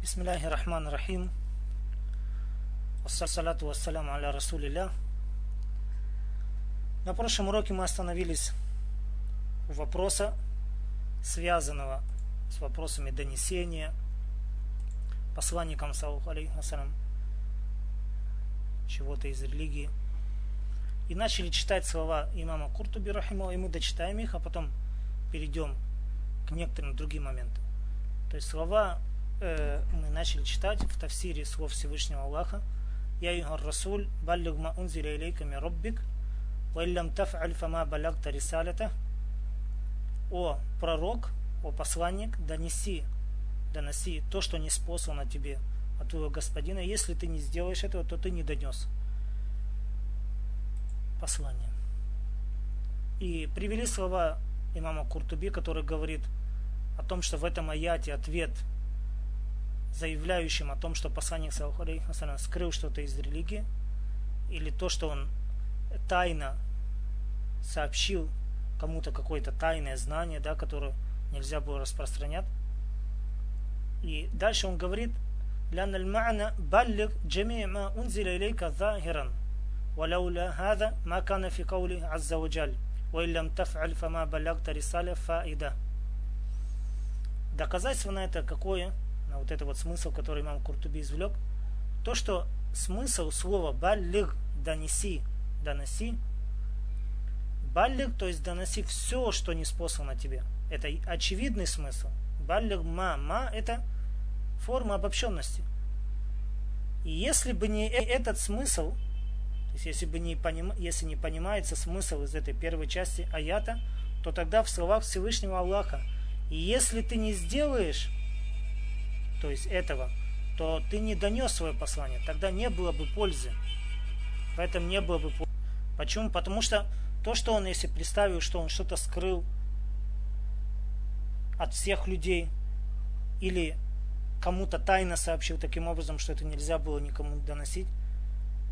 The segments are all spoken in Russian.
Бисмилляхи рахман рахим. Ассалату вассаляму аля расулилля. На прошлом уроке мы остановились у вопроса, связанного с вопросами донесения посланникам чего-то из религии. И начали читать слова имама Куртуби Рахимова, и мы дочитаем их, а потом перейдем к некоторым другим моментам. То есть слова э, мы начали читать в тафсире слов Всевышнего Аллаха. Я югар Расуль, баллиг ма унзиля илейка ми роббик, ва иллям таф'аль фама балягта рисалята. О пророк, о посланник, донеси, доноси то, что не спослано тебе от твоего господина. Если ты не сделаешь этого, то ты не донес послание. И привели слова имама Куртуби, который говорит о том, что в этом аяте ответ заявляющим о том, что посланник скрыл что-то из религии, или то, что он тайно сообщил кому-то какое-то тайное знание, да, которое нельзя было распространять. И дальше он говорит, لأن المعنى بلغ جميع ما أنزل إليك ظاهرا ولولا هذا ما كان في قوله عز وجل وإن لم تفعل فما بلغت رسالة فائدة Доказательство на это какое? Вот это вот смысл, который имам Куртуби извлек, то, что смысл слова баллиг, донеси, доноси, баллиг, то есть доноси все, что не спослано тебе. Это очевидный смысл. Баллиг ма, ма это форма обобщенности. И если бы не э, этот смысл, то есть если бы не, поним, если не понимается смысл из этой первой части аята, то тогда в словах Всевышнего Аллаха, и если ты не сделаешь то есть этого, то ты не донес свое послание. Тогда не было бы пользы. В этом не было бы пользы. Почему? Потому что то, что он, если представил, что он что-то скрыл от всех людей, или кому-то тайно сообщил таким образом, что это нельзя было никому доносить,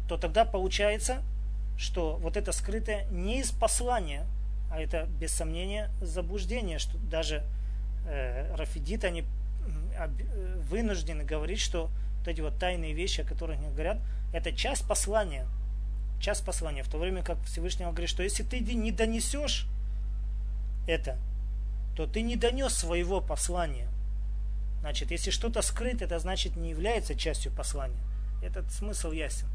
то тогда получается, что вот это скрытое не из послания, а это без сомнения заблуждение, что даже э, Рафидит, они вынуждены говорить, что вот эти вот тайные вещи, о которых они говорят, это часть послания. Часть послания. В то время как Всевышний говорит, что если ты не донесешь это, то ты не донес своего послания. Значит, если что-то скрыто, это значит не является частью послания. Этот смысл ясен.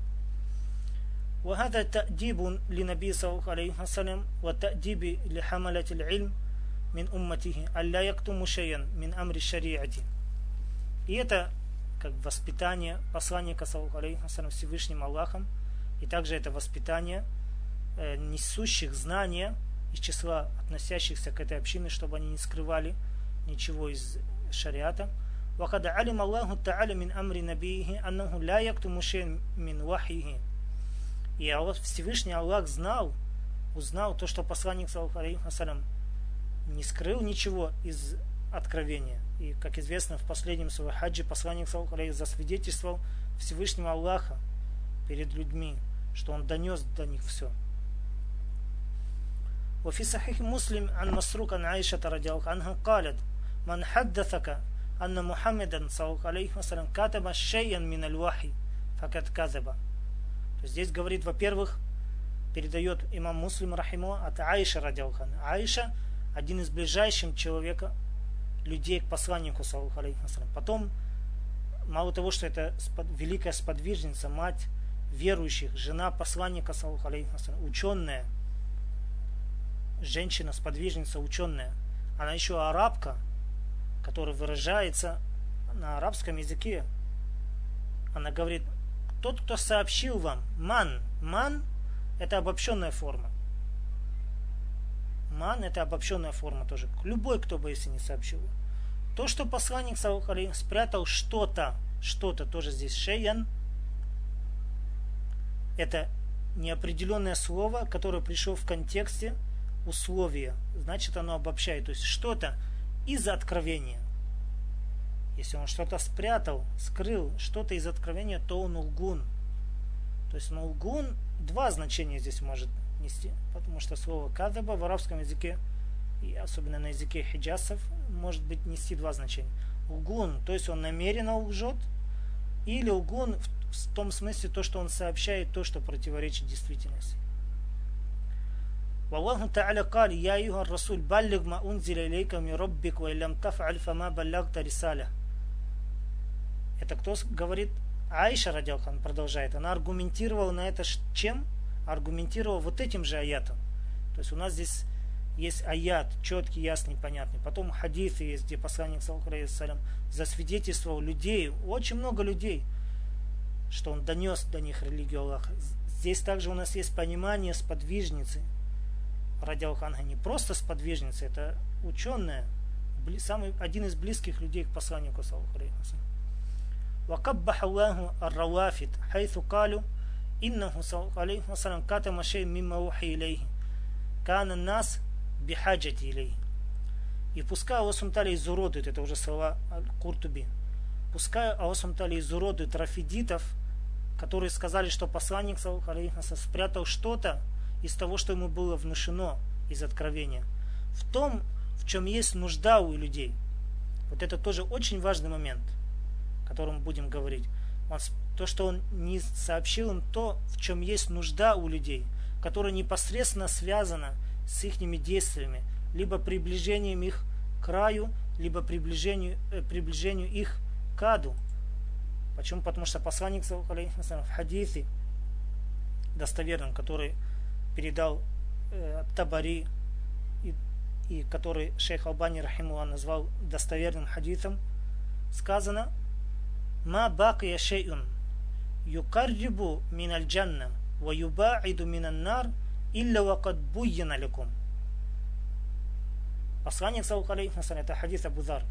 وهذا تأديب لنبي صلى الله عليه وسلم وتأديب لحملة العلم من أمته ألا يكتموا شيئا من أمر الشريعة и это как воспитание посланника саллаху Всевышним Аллахом, и также это воспитание э, несущих знания из числа относящихся к этой общине, чтобы они не скрывали ничего из шариата. وقد علم الله تعالى من أمر نبيه أنه لا يكتم شيء من وحيه. И Всевышний Аллах знал, узнал то, что посланник саллаху не скрыл ничего из откровения. И, как известно, в последнем своем хаджи посланник засвидетельствовал Всевышнего Аллаха перед людьми, что он донес до них все. وفي صحيح مسلم عن مسروق عن عائشة رضي الله عنها قالت من حدثك أن محمدا صلى الله عليه وسلم كتب شيئا من الوحي فقد كذب Здесь говорит, во-первых, передает имам Муслим Рахимо от Аиша радиалхан. Аиша один из ближайших человека людей к посланнику, потом, мало того, что это великая сподвижница, мать верующих, жена посланника, ученая, женщина, сподвижница, ученая, она еще арабка, которая выражается на арабском языке. Она говорит, тот, кто сообщил вам, ман, ман – это обобщенная форма. Ман – это обобщенная форма тоже. Любой, кто бы если не сообщил. То, что посланник спрятал что-то, что-то тоже здесь шеян, это неопределенное слово, которое пришло в контексте условия. Значит, оно обобщает. То есть что-то из откровения. Если он что-то спрятал, скрыл, что-то из откровения, то он лгун. То есть ну, лгун два значения здесь может нести. Потому что слово кадаба в арабском языке, и особенно на языке хиджасов, может быть нести два значения. лгун, то есть он намеренно лжет, или лгун в том смысле то, что он сообщает то, что противоречит действительности. والله تعالى قال يا أيها الرسول بلغ ما أنزل إليك من ربك وإن لم تفعل فما بلغت رسالة Это кто говорит? Айша Радиалхан продолжает. Она аргументировала на это чем? Аргументировала вот этим же аятом. То есть у нас здесь есть аят, четкий, ясный, понятный. Потом хадисы есть, где посланник салям засвидетельствовал людей, очень много людей, что он донес до них религию Аллаха. Здесь также у нас есть понимание сподвижницы. Радиалханга не просто сподвижница, это ученая, самый, один из близких людей к посланнику саллаху وقبح الله الروافد حيث قالوا إنه صلى الله عليه وسلم كتم شيء مما وحي إليه كان الناس بحاجة إليه и пускай Аллах Сумтали изуродует, это уже слова Куртуби, пускай Аллах Сумтали изуродует рафидитов, которые сказали, что посланник спрятал что-то из того, что ему было внушено из откровения, в том, в чем есть нужда у людей. Вот это тоже очень важный момент – котором будем говорить. Он, то, что он не сообщил им то, в чем есть нужда у людей, которая непосредственно связана с ихними действиями, либо приближением их к краю, либо приближению, э, приближению их к аду. Почему? Потому что посланник в хадисе достоверном, который передал э, Табари и, и который шейх Албани рахимула назвал достоверным хадисом, сказано «Ма бакия шейун» يقرب من الجنة ويباعد من النار إلا وقد بين لكم Посланник Саллаху это хадис Абу Зар.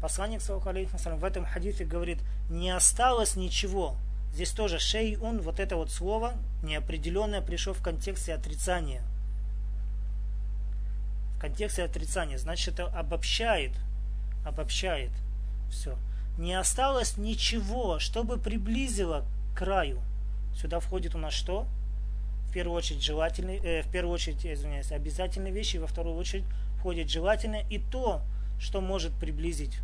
Посланник Саллаху в этом хадисе говорит, не осталось ничего. Здесь тоже шей он, вот это вот слово неопределенное пришло в контексте отрицания. В контексте отрицания. Значит, это обобщает. Обобщает. Все не осталось ничего, чтобы приблизило к краю. Сюда входит у нас что? В первую очередь желательные, э, в первую очередь, извиняюсь, обязательные вещи, во вторую очередь входит желательное и то, что может приблизить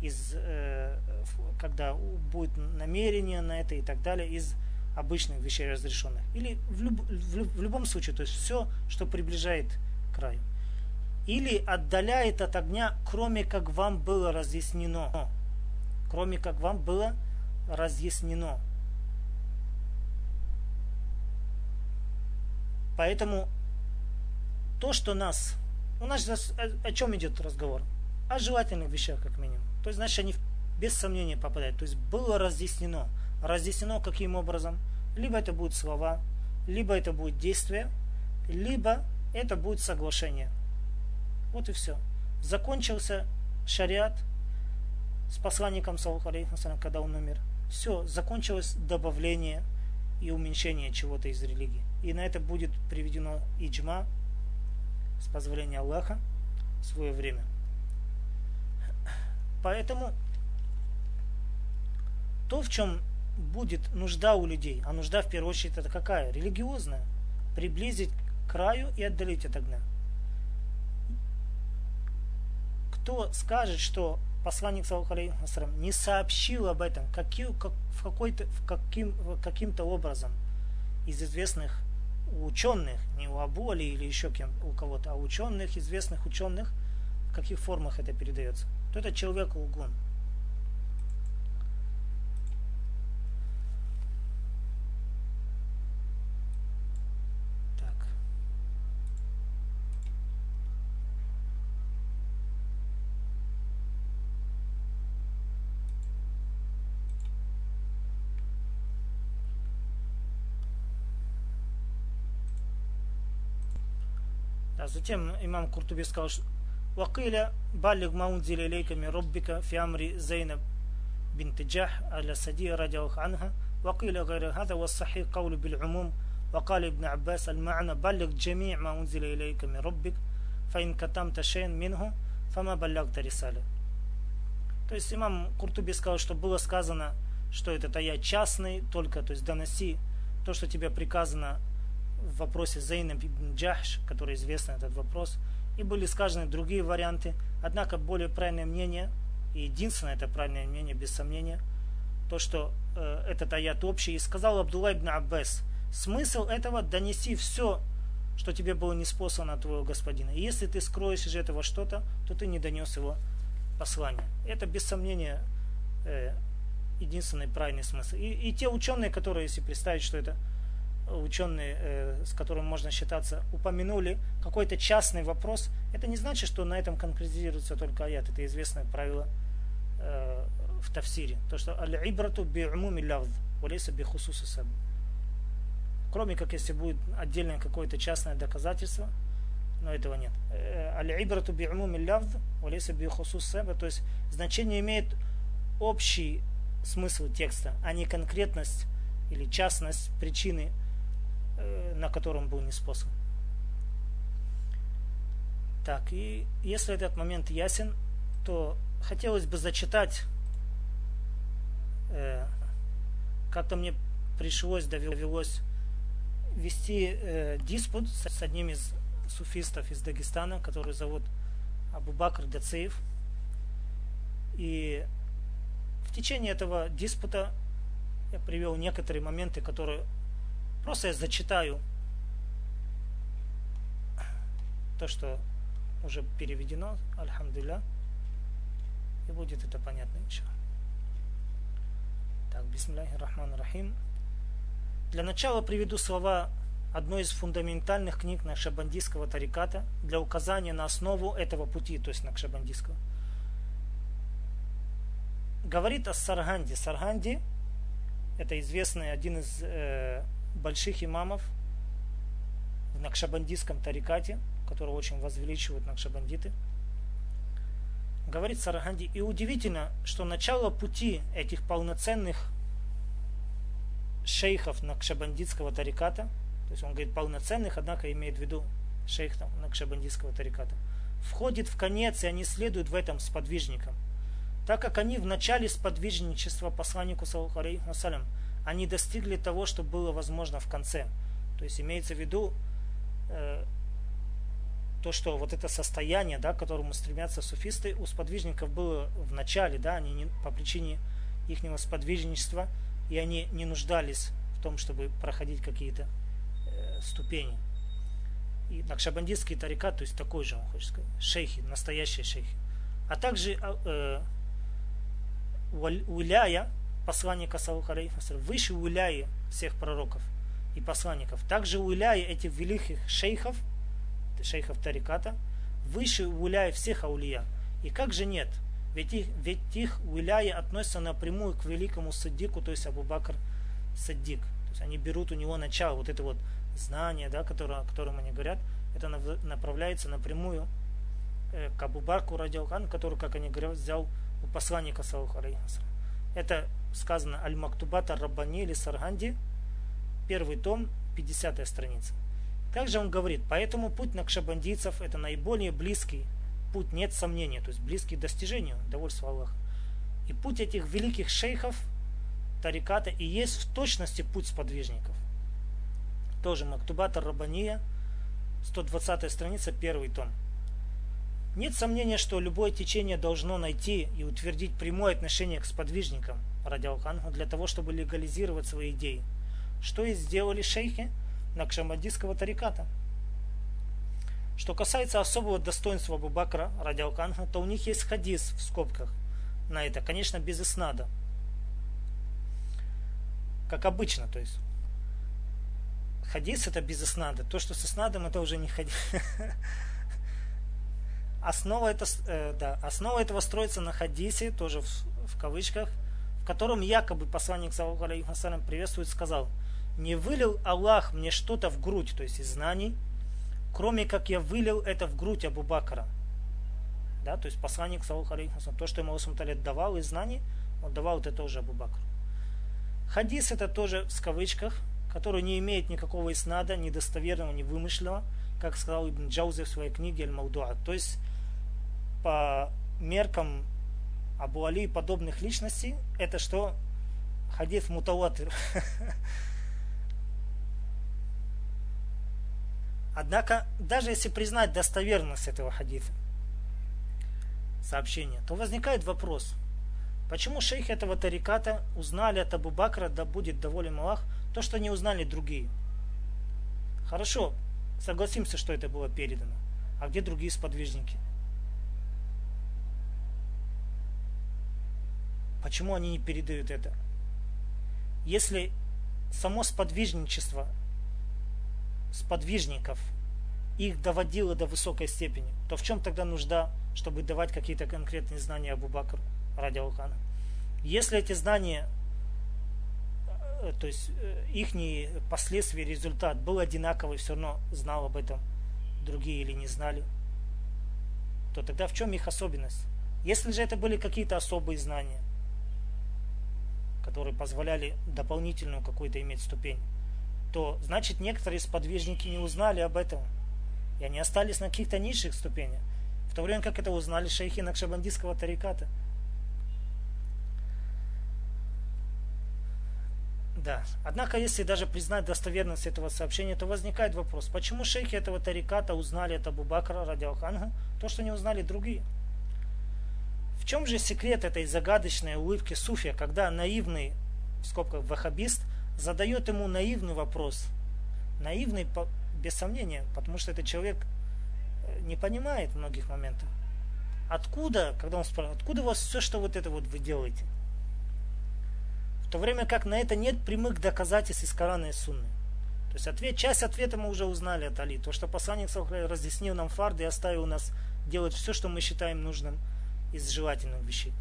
из, э, когда будет намерение на это и так далее, из обычных вещей разрешенных. Или в, люб, в, в любом случае, то есть все, что приближает краю. Или отдаляет от огня, кроме как вам было разъяснено кроме как вам было разъяснено. Поэтому то, что нас... У нас о, о чем идет разговор? О желательных вещах, как минимум. То есть, значит, они без сомнения попадают. То есть было разъяснено. Разъяснено каким образом? Либо это будут слова, либо это будет действие, либо это будет соглашение. Вот и все. Закончился шариат, с посланником, когда он умер. Все, закончилось добавление и уменьшение чего-то из религии. И на это будет приведено иджма с позволения Аллаха в свое время. Поэтому то, в чем будет нужда у людей, а нужда в первую очередь это какая? Религиозная. Приблизить к краю и отдалить от огня. Кто скажет, что посланник саллаху не сообщил об этом каким, как, в какой-то, каким, каким-то образом из известных ученых, не у Абу Али или еще кем, у кого-то, а ученых, известных ученых, в каких формах это передается, то это человек лгун. А затем имам Куртуби сказал, что وقيل بالغ ما أنزل إليك من ربك في أمر زينب بنت جح الأسدية رضي الله عنها وقيل غير هذا والصحيح قول بالعموم وقال ابن عباس المعنى بلغ جميع ما أنزل إليك من ربك فإن كتمت شيئا منه فما بلغت رسالة То есть имам Куртуби сказал, что было сказано, что этот аят частный, только, то есть доноси то, что тебе приказано в вопросе Зейнаб ибн Джахш, который известен этот вопрос, и были сказаны другие варианты. Однако более правильное мнение и единственное это правильное мнение, без сомнения, то, что э, этот аят общий. И сказал Абдулла ибн Аббас, смысл этого донеси все, что тебе было неспослано от твоего господина. И если ты скроешь из этого что-то, то ты не донес его послание. Это без сомнения э, единственный правильный смысл. И, и те ученые, которые, если представить, что это ученые, э, с которыми можно считаться, упомянули какой-то частный вопрос, это не значит, что на этом конкретизируется только аят. Это известное правило э, в тафсире. То, что аль-ибрату би'умуми лавд, валейса би хусусу саб. Кроме как если будет отдельное какое-то частное доказательство, но этого нет. Э, аль-ибрату би'умуми лавд, валейса би хусус саб. То есть значение имеет общий смысл текста, а не конкретность или частность причины на котором был не способ. Так, и если этот момент ясен, то хотелось бы зачитать, э, как-то мне пришлось, довелось вести э, диспут с, с одним из суфистов из Дагестана, который зовут Абу Бакр Дацеев. И в течение этого диспута я привел некоторые моменты, которые Просто я зачитаю то, что уже переведено, альхамдулля, и будет это понятно еще. Так, бисмилляхи рахман рахим. Для начала приведу слова одной из фундаментальных книг Накшабандийского тариката для указания на основу этого пути, то есть Накшабандийского. Говорит о Сарганде. Сарганде это известный один из э, больших имамов в Накшабандийском тарикате, которого очень возвеличивают накшабандиты, говорит Сараганди, и удивительно, что начало пути этих полноценных шейхов Накшабандитского тариката, то есть он говорит полноценных, однако имеет в виду шейхов Накшабандитского тариката, входит в конец, и они следуют в этом сподвижникам. Так как они в начале сподвижничества посланнику Саллаху они достигли того, что было возможно в конце. То есть имеется в виду э, то, что вот это состояние, да, к которому стремятся суфисты, у сподвижников было в начале, да, они не, по причине их сподвижничества, и они не нуждались в том, чтобы проходить какие-то э, ступени. И Накшабандистский тарикат, то есть такой же, он хочет сказать, шейхи, настоящие шейхи. А также э, уляя, посланника Саллаху выше уляи всех пророков и посланников. Также уляи этих великих шейхов, шейхов Тариката, выше уляи всех аулия. И как же нет? Ведь их, ведь их уляи относятся напрямую к великому саддику, то есть Абу Бакр Саддик. То есть они берут у него начало, вот это вот знание, да, которое, о котором они говорят, это направляется напрямую э, к Абу Бакру который, как они говорят, взял у посланника Саллаху Это сказано Аль-Мактубата Раббани или Сарганди, первый том, 50 страница. Также он говорит, поэтому путь накшабандийцев это наиболее близкий путь, нет сомнения, то есть близкий к достижению, довольство Аллаха. И путь этих великих шейхов тариката и есть в точности путь сподвижников. Тоже Мактубата Рабания, 120 страница, первый том. Нет сомнения, что любое течение должно найти и утвердить прямое отношение к сподвижникам – радиалханху для того, чтобы легализировать свои идеи. Что и сделали шейхи Накшамадийского тариката. Что касается особого достоинства Абу Бакра радиалханха, то у них есть хадис в скобках на это, конечно, без иснада. Как обычно, то есть. Хадис это без иснада. То, что с иснадом, это уже не хадис. Основа, это, э, да, основа этого строится на хадисе, тоже в, в кавычках, в котором якобы посланник Саллаху алейхиссалям приветствует, сказал, не вылил Аллах мне что-то в грудь, то есть из знаний, кроме как я вылил это в грудь Абу Бакра. Да, то есть посланник Саллаху алейхиссалям, то, что ему Аллах давал из знаний, он давал это тоже Абу Бакру. Хадис это тоже в кавычках, который не имеет никакого иснада, ни достоверного, ни вымышленного, как сказал Ибн Джаузи в своей книге Аль-Маудуа. То есть по меркам Абу Али и подобных личностей, это что? Хадиф мутаватир. Однако, даже если признать достоверность этого хадиса, сообщение, то возникает вопрос, почему шейхи этого тариката узнали от Абу Бакра, да будет доволен Аллах, то, что не узнали другие. Хорошо, согласимся, что это было передано. А где другие сподвижники? Почему они не передают это? Если само сподвижничество сподвижников их доводило до высокой степени, то в чем тогда нужда, чтобы давать какие-то конкретные знания Абу Бакру ради Алхана? Если эти знания, э, то есть э, их последствия, результат был одинаковый, все равно знал об этом другие или не знали, то тогда в чем их особенность? Если же это были какие-то особые знания, которые позволяли дополнительную какую-то иметь ступень, то значит некоторые сподвижники не узнали об этом. И они остались на каких-то низших ступенях. В то время как это узнали шейхи Накшабандийского тариката. Да. Однако, если даже признать достоверность этого сообщения, то возникает вопрос, почему шейхи этого тариката узнали от Абу Бакра ради Алханга, то, что не узнали другие? В чем же секрет этой загадочной улыбки суфия, когда наивный, в скобках, вахабист, задает ему наивный вопрос? Наивный, без сомнения, потому что этот человек э, не понимает многих моментов. Откуда, когда он спрашивает, откуда у вас все, что вот это вот вы делаете? В то время как на это нет прямых доказательств из Корана и Сунны. То есть ответ, часть ответа мы уже узнали от Али. То, что посланник разъяснил нам фарды и оставил нас делать все, что мы считаем нужным – из желательных вещей.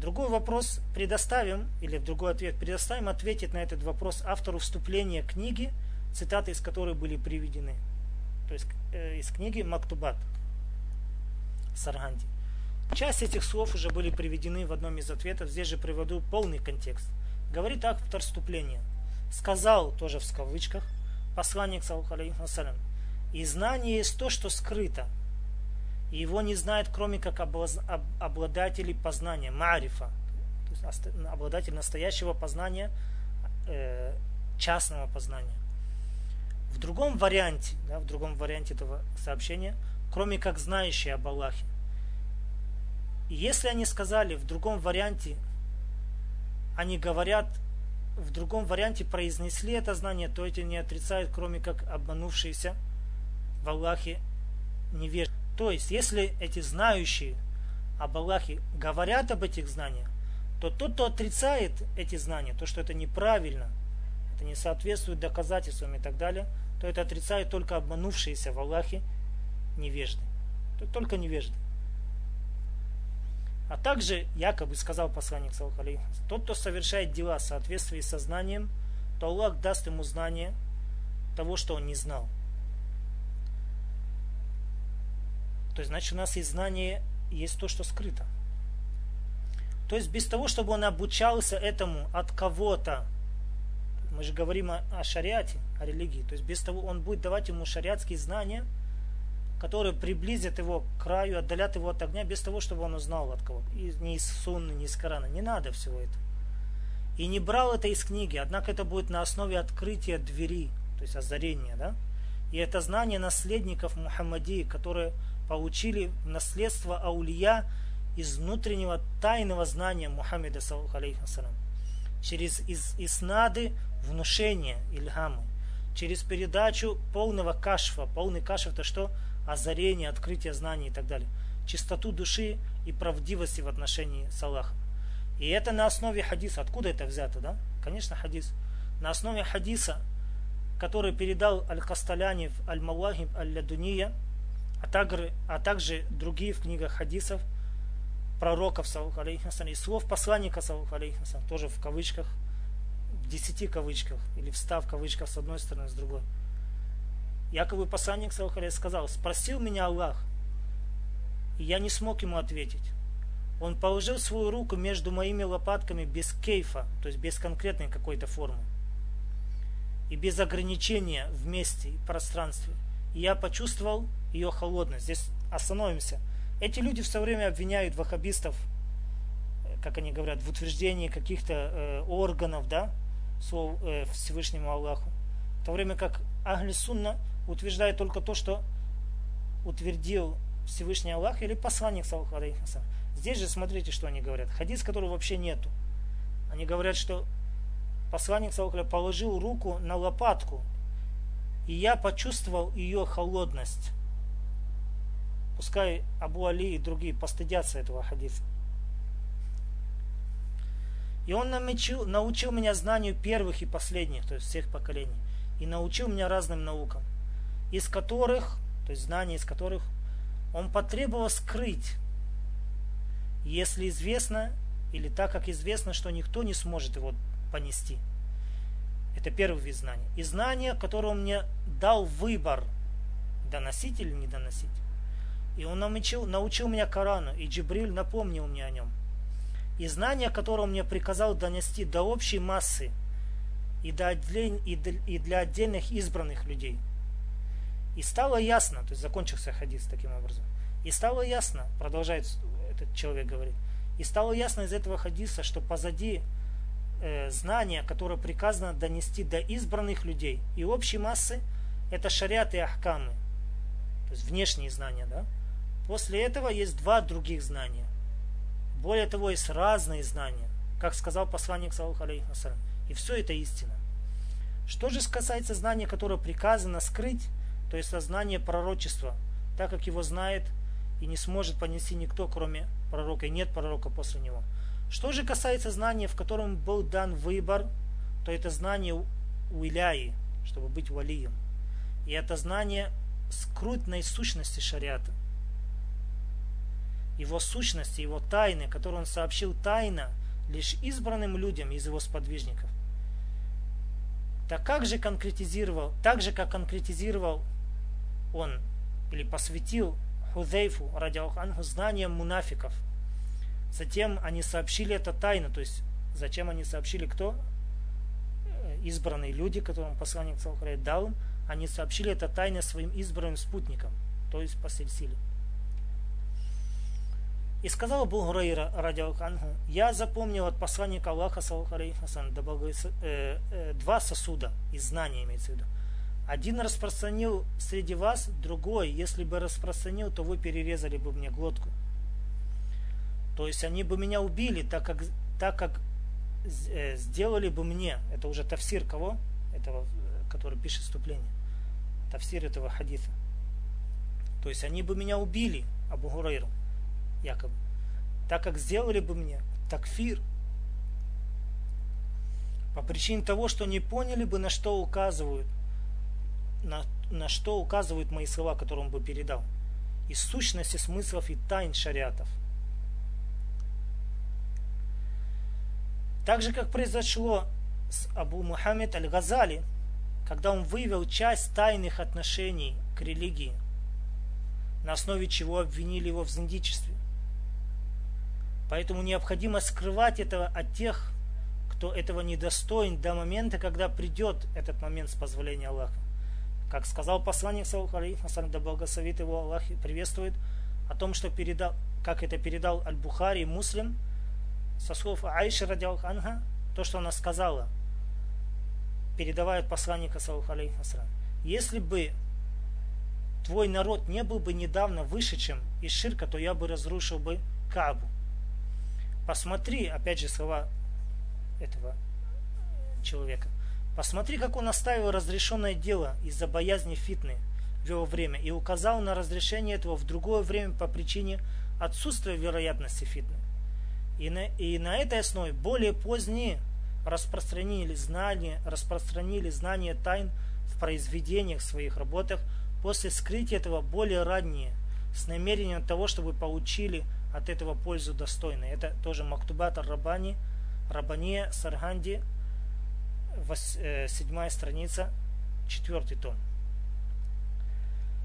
Другой вопрос предоставим, или в другой ответ предоставим ответить на этот вопрос автору вступления книги, цитаты из которой были приведены. То есть э, из книги Мактубат Сарганди. Часть этих слов уже были приведены в одном из ответов. Здесь же приведу полный контекст. Говорит автор вступления. Сказал, тоже в кавычках, посланник, саллаху и знание есть то, что скрыто, его не знает, кроме как обладатели познания, марифа, то есть обладатель настоящего познания, э, частного познания. В другом варианте, да, в другом варианте этого сообщения, кроме как знающие об Аллахе. И если они сказали в другом варианте, они говорят, в другом варианте произнесли это знание, то эти не отрицают, кроме как обманувшиеся в Аллахе невежды. То есть, если эти знающие об Аллахе говорят об этих знаниях, то тот, кто отрицает эти знания, то, что это неправильно, это не соответствует доказательствам и так далее, то это отрицает только обманувшиеся в Аллахе невежды. Только невежды. А также, якобы сказал посланник Салхали, тот, кто совершает дела в соответствии со знанием, то Аллах даст ему знание того, что он не знал. То есть, значит, у нас есть знание, есть то, что скрыто. То есть, без того, чтобы он обучался этому от кого-то, мы же говорим о, о шариате, о религии, то есть, без того, он будет давать ему шариатские знания, которые приблизят его к краю, отдалят его от огня, без того, чтобы он узнал от кого. И ни из Сунны, ни из Корана. Не надо всего этого. И не брал это из книги, однако это будет на основе открытия двери, то есть озарения, да? И это знание наследников Мухаммадии, которые получили наследство аулия из внутреннего тайного знания Мухаммеда салям, через из, иснады внушения ильхамы, через передачу полного кашфа. Полный кашф это что? Озарение, открытие знаний и так далее. Чистоту души и правдивости в отношении с Аллахом. И это на основе хадиса. Откуда это взято, да? Конечно, хадис. На основе хадиса, который передал Аль-Касталяни в Аль-Мавахиб Аль-Ладуния, а также, а также другие в книгах хадисов пророков, и слов посланника, тоже в кавычках, в десяти кавычках, или в ста кавычках с одной стороны, с другой. Якобы посланник сказал, спросил меня Аллах, и я не смог ему ответить. Он положил свою руку между моими лопатками без кейфа, то есть без конкретной какой-то формы. И без ограничения в месте и пространстве. И я почувствовал, ее холодность. Здесь остановимся. Эти люди все время обвиняют ваххабистов, как они говорят, в утверждении каких-то э, органов, да, слов э, Всевышнему Аллаху. В то время как Ахли Сунна утверждает только то, что утвердил Всевышний Аллах или посланник, саллаху Здесь же смотрите, что они говорят. Хадис, которого вообще нету. Они говорят, что посланник саллаху положил руку на лопатку, и я почувствовал ее холодность. Пускай Абу Али и другие постыдятся этого хадиса. И он научил, научил меня знанию первых и последних, то есть всех поколений. И научил меня разным наукам, из которых, то есть знаний из которых он потребовал скрыть, если известно, или так как известно, что никто не сможет его понести. Это первый вид знания. И знание, которое он мне дал выбор, доносить или не доносить. И он научил, научил меня Корану, и Джибриль напомнил мне о нем – и знание, которое он мне приказал донести до общей массы и, до, и для отдельных избранных людей. И стало ясно, то есть закончился хадис таким образом, и стало ясно, продолжает этот человек говорить, и стало ясно из этого хадиса, что позади э, знания, которое приказано донести до избранных людей и общей массы, это шариат и ахкамы, то есть внешние знания, да. После этого есть два других знания. Более того, есть разные знания, как сказал посланник Саллаху алейхиссалям. И все это истина. Что же касается знания, которое приказано скрыть, то есть знание пророчества, так как его знает и не сможет понести никто, кроме пророка, и нет пророка после него. Что же касается знания, в котором был дан выбор, то это знание у Иляи, чтобы быть валием. И это знание скрутной сущности шариата его сущности, его тайны, которые он сообщил тайно лишь избранным людям из его сподвижников. Так как же конкретизировал, так же как конкретизировал он или посвятил Худейфу ради Алханху знанием мунафиков. Затем они сообщили это тайно, то есть зачем они сообщили кто? Э, избранные люди, которым посланник Салхарей дал им, они сообщили это тайно своим избранным спутникам, то есть по сельсиле. И сказал Абу Гурейра, ради Анху, я запомнил от посланника Аллаха, Хасан, э, э, два сосуда из знания имеется в виду. Один распространил среди вас, другой, если бы распространил, то вы перерезали бы мне глотку. То есть они бы меня убили, так как, так как э, сделали бы мне, это уже тафсир кого? Этого, который пишет вступление. Тафсир этого хадиса. То есть они бы меня убили, Абу Гурейру якобы, так как сделали бы мне такфир, по причине того, что не поняли бы, на что указывают, на, на что указывают мои слова, которые он бы передал, из сущности смыслов и тайн шариатов. Так же, как произошло с Абу Мухаммед Аль-Газали, когда он вывел часть тайных отношений к религии, на основе чего обвинили его в зандичестве. Поэтому необходимо скрывать этого от тех, кто этого недостоин до момента, когда придет этот момент с позволения Аллаха. Как сказал посланник Саллаху да благословит его Аллах и приветствует, о том, что передал, как это передал Аль-Бухари Муслим, со слов Аиши радиаллаху анха, то, что она сказала, передавая посланника Саллаху Если бы твой народ не был бы недавно вышедшим из ширка, то я бы разрушил бы Кабу. Посмотри, опять же, слова этого человека. Посмотри, как он оставил разрешенное дело из-за боязни фитны в его время и указал на разрешение этого в другое время по причине отсутствия вероятности фитны. И на, и на этой основе более поздние распространили знания, распространили знания тайн в произведениях, своих работах, после скрытия этого более ранние, с намерением того, чтобы получили от этого пользу достойны. Это тоже Мактубат Рабани, Рабане Сарганди, э, седьмая страница, четвертый том.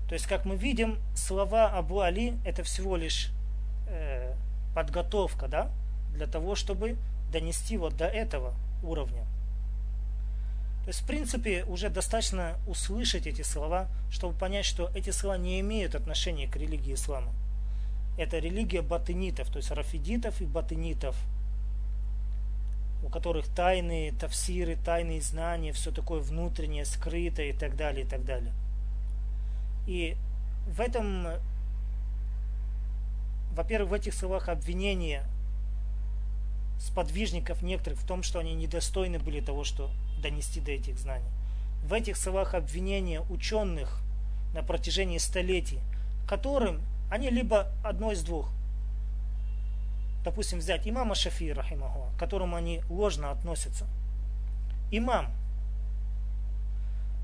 То есть, как мы видим, слова Абу Али это всего лишь э, подготовка, да, для того, чтобы донести вот до этого уровня. То есть, в принципе, уже достаточно услышать эти слова, чтобы понять, что эти слова не имеют отношения к религии ислама это религия батынитов, то есть рафидитов и батынитов, у которых тайные тавсиры, тайные знания, все такое внутреннее, скрытое и так далее, и так далее. И в этом во-первых, в этих словах обвинение сподвижников некоторых в том, что они недостойны были того, что донести до этих знаний. В этих словах обвинения ученых на протяжении столетий, которым они либо одно из двух, допустим, взять имама Шафи, рахимаху, к которому они ложно относятся. Имам.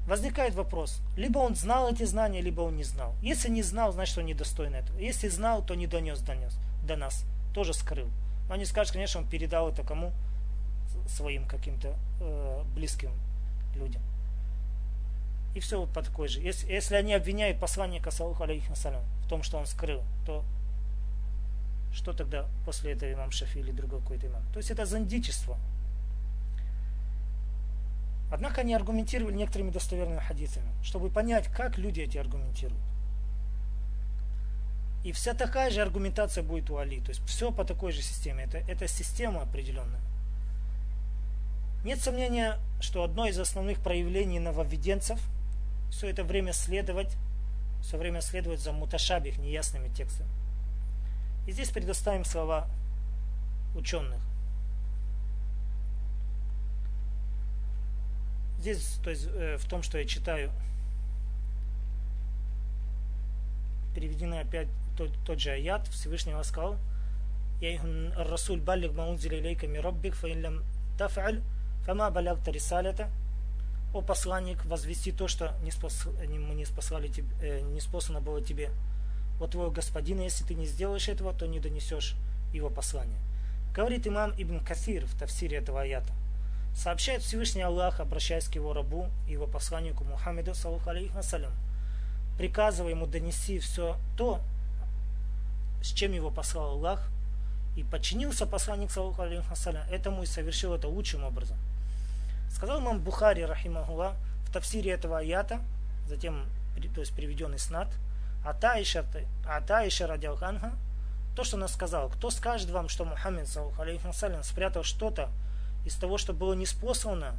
Возникает вопрос, либо он знал эти знания, либо он не знал. Если не знал, значит, он недостоин этого. Если знал, то не донес, донес до нас, тоже скрыл. Но они скажут, конечно, он передал это кому? Своим каким-то э, близким людям. И все вот по такой же. Если, если они обвиняют посланника, саллаху алейхиссалям, в том, что он скрыл, то что тогда после этого имам Шафи или другой какой-то имам? То есть это зандичество. Однако они аргументировали некоторыми достоверными хадисами, чтобы понять, как люди эти аргументируют. И вся такая же аргументация будет у Али. То есть все по такой же системе. Это, это система определенная. Нет сомнения, что одно из основных проявлений нововведенцев все это время следовать, все время следовать за муташабих, неясными текстами. И здесь предоставим слова ученых. Здесь, то есть э, в том, что я читаю, переведены опять тот, тот же аят, Всевышний сказал, «Я Расуль баллик маунзили лейка мираббик, фаиллям таф'аль, фама балягта рисалята». О посланник, возвести то, что не, спос, мы не, спасали тебе, э, не способно было тебе от твоего господина, если ты не сделаешь этого, то не донесешь его послание. Говорит имам Ибн Кафир в тафсире этого аята. Сообщает Всевышний Аллах, обращаясь к его рабу и его посланнику Мухаммеду, алейхи вассалям, приказывая ему донести все то, с чем его послал Аллах, и подчинился посланник саллаху этому и совершил это лучшим образом. Сказал имам Бухари, рахимахула, в тафсире этого аята, затем, то есть приведенный снат, Атаиша, Атаиша то, что она сказала, кто скажет вам, что Мухаммед саллаху спрятал что-то из того, что было неспослано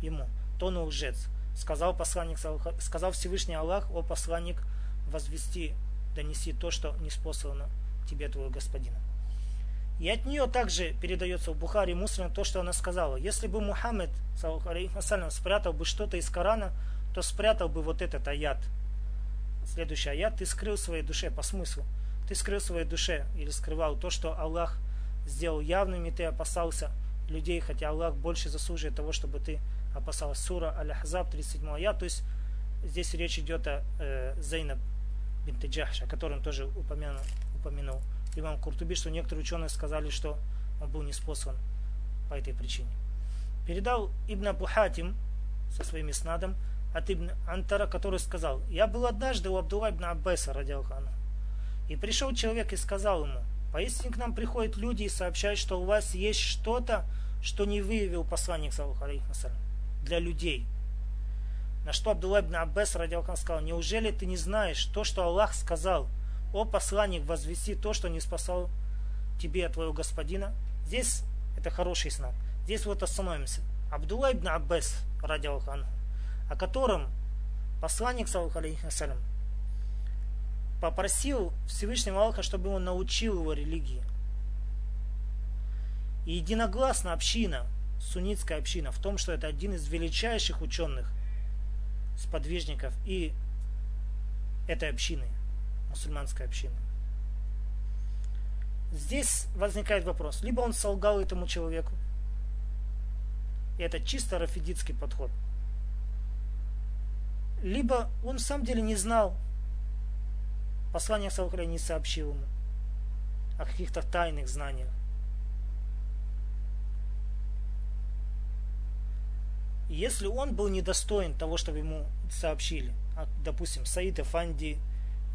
ему, то он лжец. Сказал посланник, сказал Всевышний Аллах, о посланник, возвести донеси то, что не спослано тебе, твоего господина. И от нее также передается в Бухаре Муслим то, что она сказала. Если бы Мухаммед спрятал бы что-то из Корана, то спрятал бы вот этот аят. Следующий аят. Ты скрыл в своей душе по смыслу. Ты скрыл в своей душе или скрывал то, что Аллах сделал явным, и ты опасался людей, хотя Аллах больше заслуживает того, чтобы ты опасался. Сура Аль-Ахзаб, 37 аят. То есть здесь речь идет о э, Зейнаб бинт Джахш, о котором тоже упомянул, упомянул имам Куртуби, что некоторые ученые сказали, что он был неспослан по этой причине. Передал Ибн Абу Хатим со своим снадом от Ибн Антара, который сказал, «Я был однажды у Абдулла ибн Аббеса, радиалхану, и пришел человек и сказал ему, поистине к нам приходят люди и сообщают, что у вас есть что-то, что не выявил посланник, для людей. На что Абдулла ибн Аббас радиалхан сказал, неужели ты не знаешь то, что Аллах сказал, о посланник, возвести то, что не спасал тебе от твоего господина? Здесь это хороший знак. Здесь вот остановимся. Абдулла ибн Аббас радиалхан, о котором посланник, салям, попросил Всевышнего Аллаха, чтобы он научил его религии. И единогласно община, суннитская община, в том, что это один из величайших ученых – сподвижников и этой общины, мусульманской общины. Здесь возникает вопрос. Либо он солгал этому человеку, и это чисто рафидитский подход. Либо он в самом деле не знал, послание Саухаля не сообщил ему о каких-то тайных знаниях. если он был недостоин того, чтобы ему сообщили, а, допустим, Саид Эфанди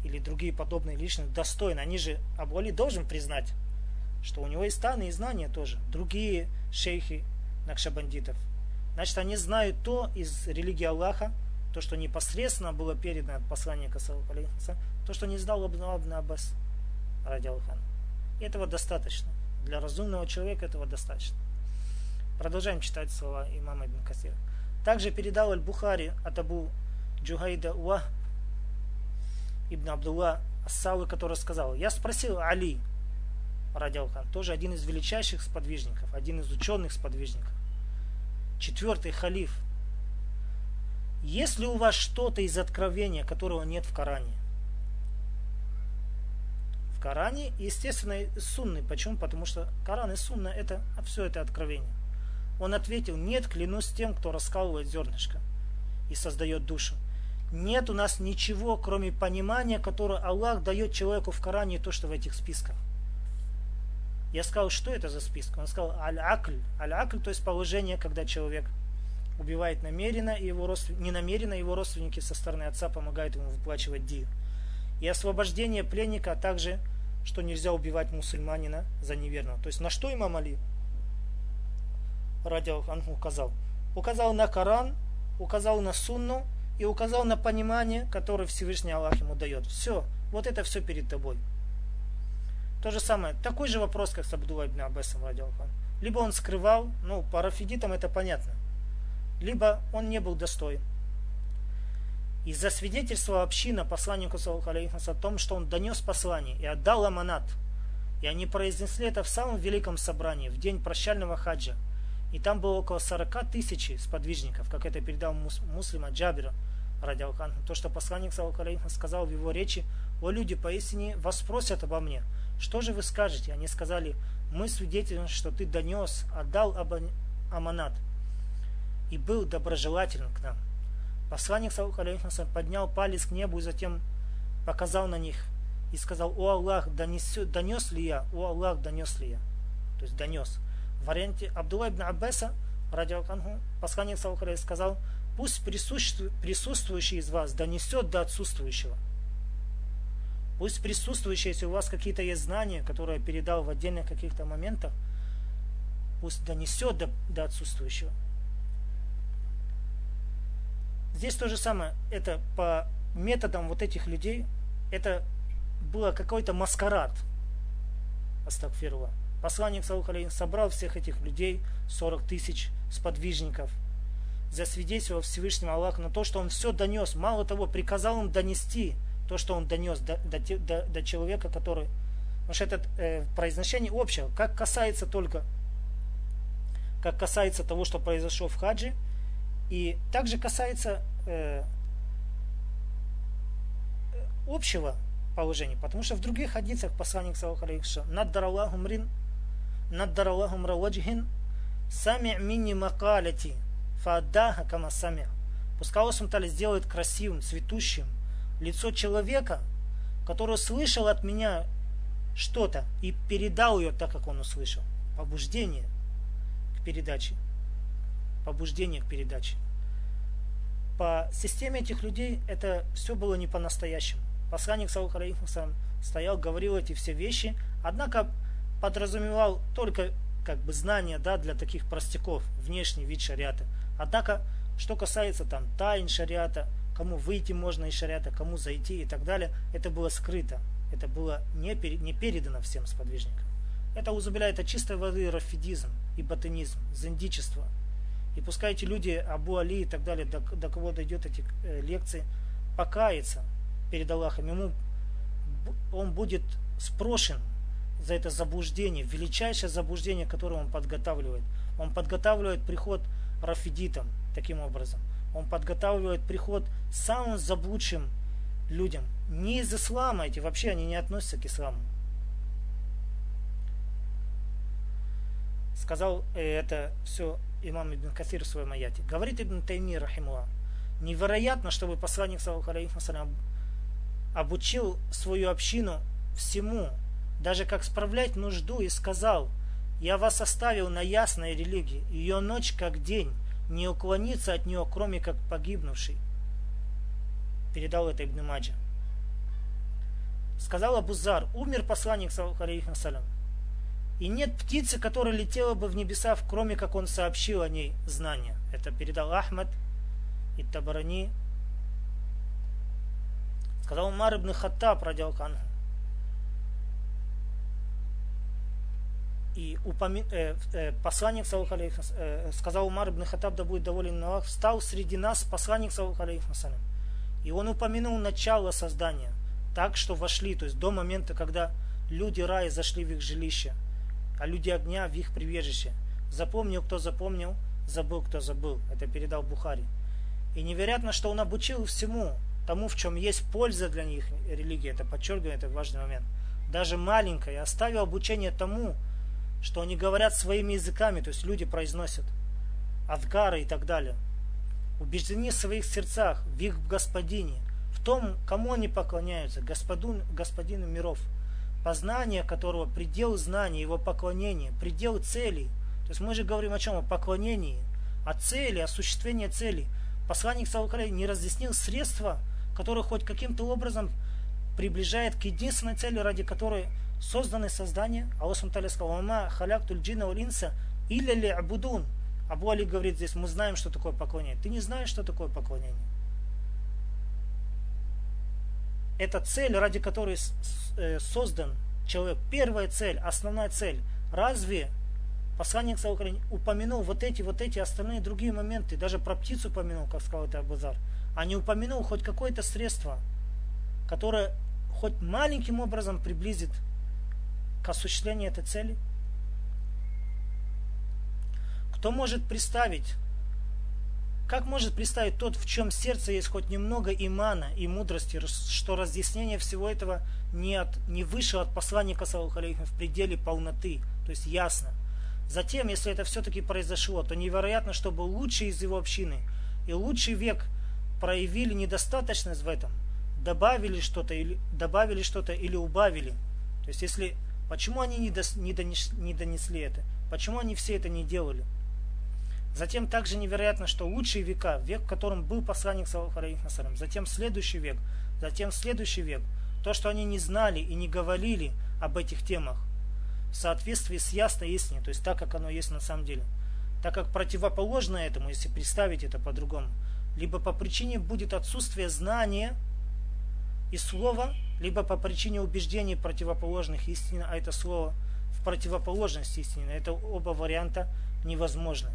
или другие подобные личности достойны, они же, Абу Али должен признать, что у него есть тайные знания тоже, другие шейхи накшабандитов. Значит, они знают то из религии Аллаха, то, что непосредственно было передано от посланника, то, что не знал Абн Аббас, ради Аллаха. И этого достаточно. Для разумного человека этого достаточно. Продолжаем читать слова имама Ибн Касира. Также передал Аль-Бухари от Абу Джухайда Уа Ибн Абдулла Ассалы, который сказал, я спросил Али, Радиалхан, тоже один из величайших сподвижников, один из ученых сподвижников, четвертый халиф, есть ли у вас что-то из откровения, которого нет в Коране? В Коране, естественно, сунны. Почему? Потому что Коран и сунна это все это откровение. Он ответил, нет, клянусь тем, кто раскалывает зернышко и создает душу. Нет у нас ничего, кроме понимания, которое Аллах дает человеку в Коране, то, что в этих списках. Я сказал, что это за список? Он сказал, аль-акль. Аль-акль, то есть положение, когда человек убивает намеренно, и его родствен... не намеренно его родственники со стороны отца помогают ему выплачивать дию. И освобождение пленника, а также, что нельзя убивать мусульманина за неверного. То есть на что имам Али ради указал? Указал на Коран, указал на Сунну и указал на понимание, которое Всевышний Аллах ему дает. Все, вот это все перед тобой. То же самое, такой же вопрос, как с Абдулла ибн Аббасом ради Либо он скрывал, ну, по рафидитам это понятно, либо он не был достоин. И засвидетельствовала община посланнику о том, что он донес послание и отдал аманат. И они произнесли это в самом великом собрании, в день прощального хаджа. И там было около 40 тысяч сподвижников, как это передал муслима Джабира, ради То, что посланник сказал в его речи, «О люди, поистине вас спросят обо мне, что же вы скажете?» Они сказали, «Мы свидетели, что ты донес, отдал аманат» и был доброжелателен к нам. Посланник поднял палец к небу и затем показал на них и сказал, о Аллах, донес, донес ли я? О Аллах, донес ли я? То есть донес. В варианте Абдулла ибн Аббаса, ради Аллаху, посланник сказал, пусть присутствующий из вас донесет до отсутствующего. Пусть присутствующие, если у вас какие-то есть знания, которые я передал в отдельных каких-то моментах, пусть донесет до, до отсутствующего. Здесь то же самое. Это по методам вот этих людей, это было какой-то маскарад. Астагфирулlah. Посланник Салухалейн собрал всех этих людей, 40 тысяч сподвижников, засвидетельствовал Всевышнему Аллаху на то, что он все донес. Мало того, приказал им донести то, что он донес до, до, до, до человека, который... Потому что это э, произношение общее. Как касается только... Как касается того, что произошло в хаджи, и также касается э, общего положения, потому что в других хадисах посланник Салахалейша «Наддар Аллаху мрин, наддар Аллаху мраваджхин, сами мини макалати, фааддаха кама сами». Пускай Аллах Сумтали сделает красивым, цветущим лицо человека, который слышал от меня что-то и передал ее так, как он услышал. Побуждение к передаче побуждение к передаче. По системе этих людей это все было не по-настоящему. Посланник Саул стоял, говорил эти все вещи, однако подразумевал только как бы знания да, для таких простяков, внешний вид шариата. Однако, что касается там тайн шариата, кому выйти можно из шариата, кому зайти и так далее, это было скрыто. Это было не, не передано всем сподвижникам. Это узубиля, это чистой воды рафидизм и ботанизм, зендичество – и пускай эти люди, Абу Али и так далее, до, до кого дойдет эти э, лекции, покаяться перед Аллахом, ему он будет спрошен за это заблуждение, величайшее заблуждение, которое он подготавливает. Он подготавливает приход рафидитам таким образом. Он подготавливает приход самым заблудшим людям. Не из ислама эти, вообще они не относятся к исламу. Сказал э, это все имам Ибн Кафир в своем аяте. Говорит Ибн Тайми, рахимуа, невероятно, чтобы посланник саллаху обучил свою общину всему, даже как справлять нужду, и сказал, я вас оставил на ясной религии, ее ночь как день, не уклониться от нее, кроме как погибнувший. Передал это Ибн Маджа. Сказал Абузар, умер посланник, саллаху и нет птицы, которая летела бы в небеса, кроме как он сообщил о ней знания. Это передал Ахмад и Табарани. Сказал Умар ибн Хаттаб, радиалкан. И упоми... э, э, посланник э, сказал Умар ибн Хаттаб, да будет доволен Аллах, встал среди нас посланник и он упомянул начало создания, так, что вошли, то есть до момента, когда люди рая зашли в их жилище, а люди огня в их прибежище. Запомнил, кто запомнил, забыл, кто забыл. Это передал Бухари. И невероятно, что он обучил всему тому, в чем есть польза для них религии. Это подчеркиваю, это важный момент. Даже маленькое. Оставил обучение тому, что они говорят своими языками, то есть люди произносят адгары и так далее. Убеждены в своих сердцах, в их господине, в том, кому они поклоняются, господу, господину миров, познание которого предел знаний, его поклонения, предел целей. То есть мы же говорим о чем? О поклонении, о цели, осуществлении цели. Посланник Саукалей не разъяснил средства, которые хоть каким-то образом приближает к единственной цели, ради которой созданы создания. Аллах Субтитры сказал, «Вама халяктуль джина улинса или ли абудун». Абу Али говорит здесь, мы знаем, что такое поклонение. Ты не знаешь, что такое поклонение. Это цель, ради которой э, создан человек. Первая цель, основная цель. Разве посланник Саукалин упомянул вот эти, вот эти остальные другие моменты, даже про птицу упомянул, как сказал это Абазар, а не упомянул хоть какое-то средство, которое хоть маленьким образом приблизит к осуществлению этой цели? Кто может представить, как может представить тот, в чем сердце есть хоть немного имана и мудрости, что разъяснение всего этого не, от, не выше от посланника Саллаху в пределе полноты, то есть ясно. Затем, если это все-таки произошло, то невероятно, чтобы лучшие из его общины и лучший век проявили недостаточность в этом, добавили что-то или, добавили что-то или убавили. То есть, если Почему они не, дос, не, донес, не донесли это? Почему они все это не делали? Затем также невероятно, что лучшие века, век, в котором был посланник Салахарахим, затем следующий век, затем следующий век, то, что они не знали и не говорили об этих темах, в соответствии с ясной истиной, то есть так, как оно есть на самом деле. Так как противоположно этому, если представить это по-другому, либо по причине будет отсутствие знания и слова, либо по причине убеждений противоположных истине, а это слово в противоположность истине. Это оба варианта невозможны.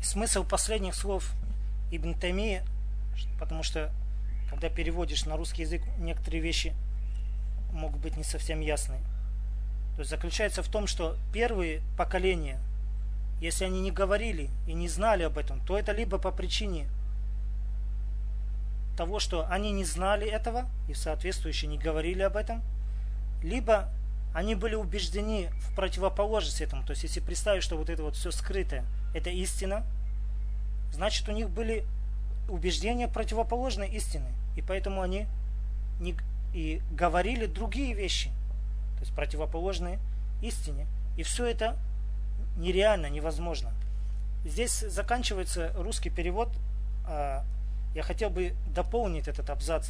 И смысл последних слов Ибн Тайми, потому что когда переводишь на русский язык, некоторые вещи могут быть не совсем ясны. То есть заключается в том, что первые поколения, если они не говорили и не знали об этом, то это либо по причине того, что они не знали этого и соответствующе не говорили об этом, либо они были убеждены в противоположность этому. То есть, если представить, что вот это вот все скрытое, это истина, значит, у них были убеждения противоположной истины. И поэтому они не, и говорили другие вещи, то есть противоположные истине. И все это нереально, невозможно. Здесь заканчивается русский перевод а, я хотел бы дополнить этот абзац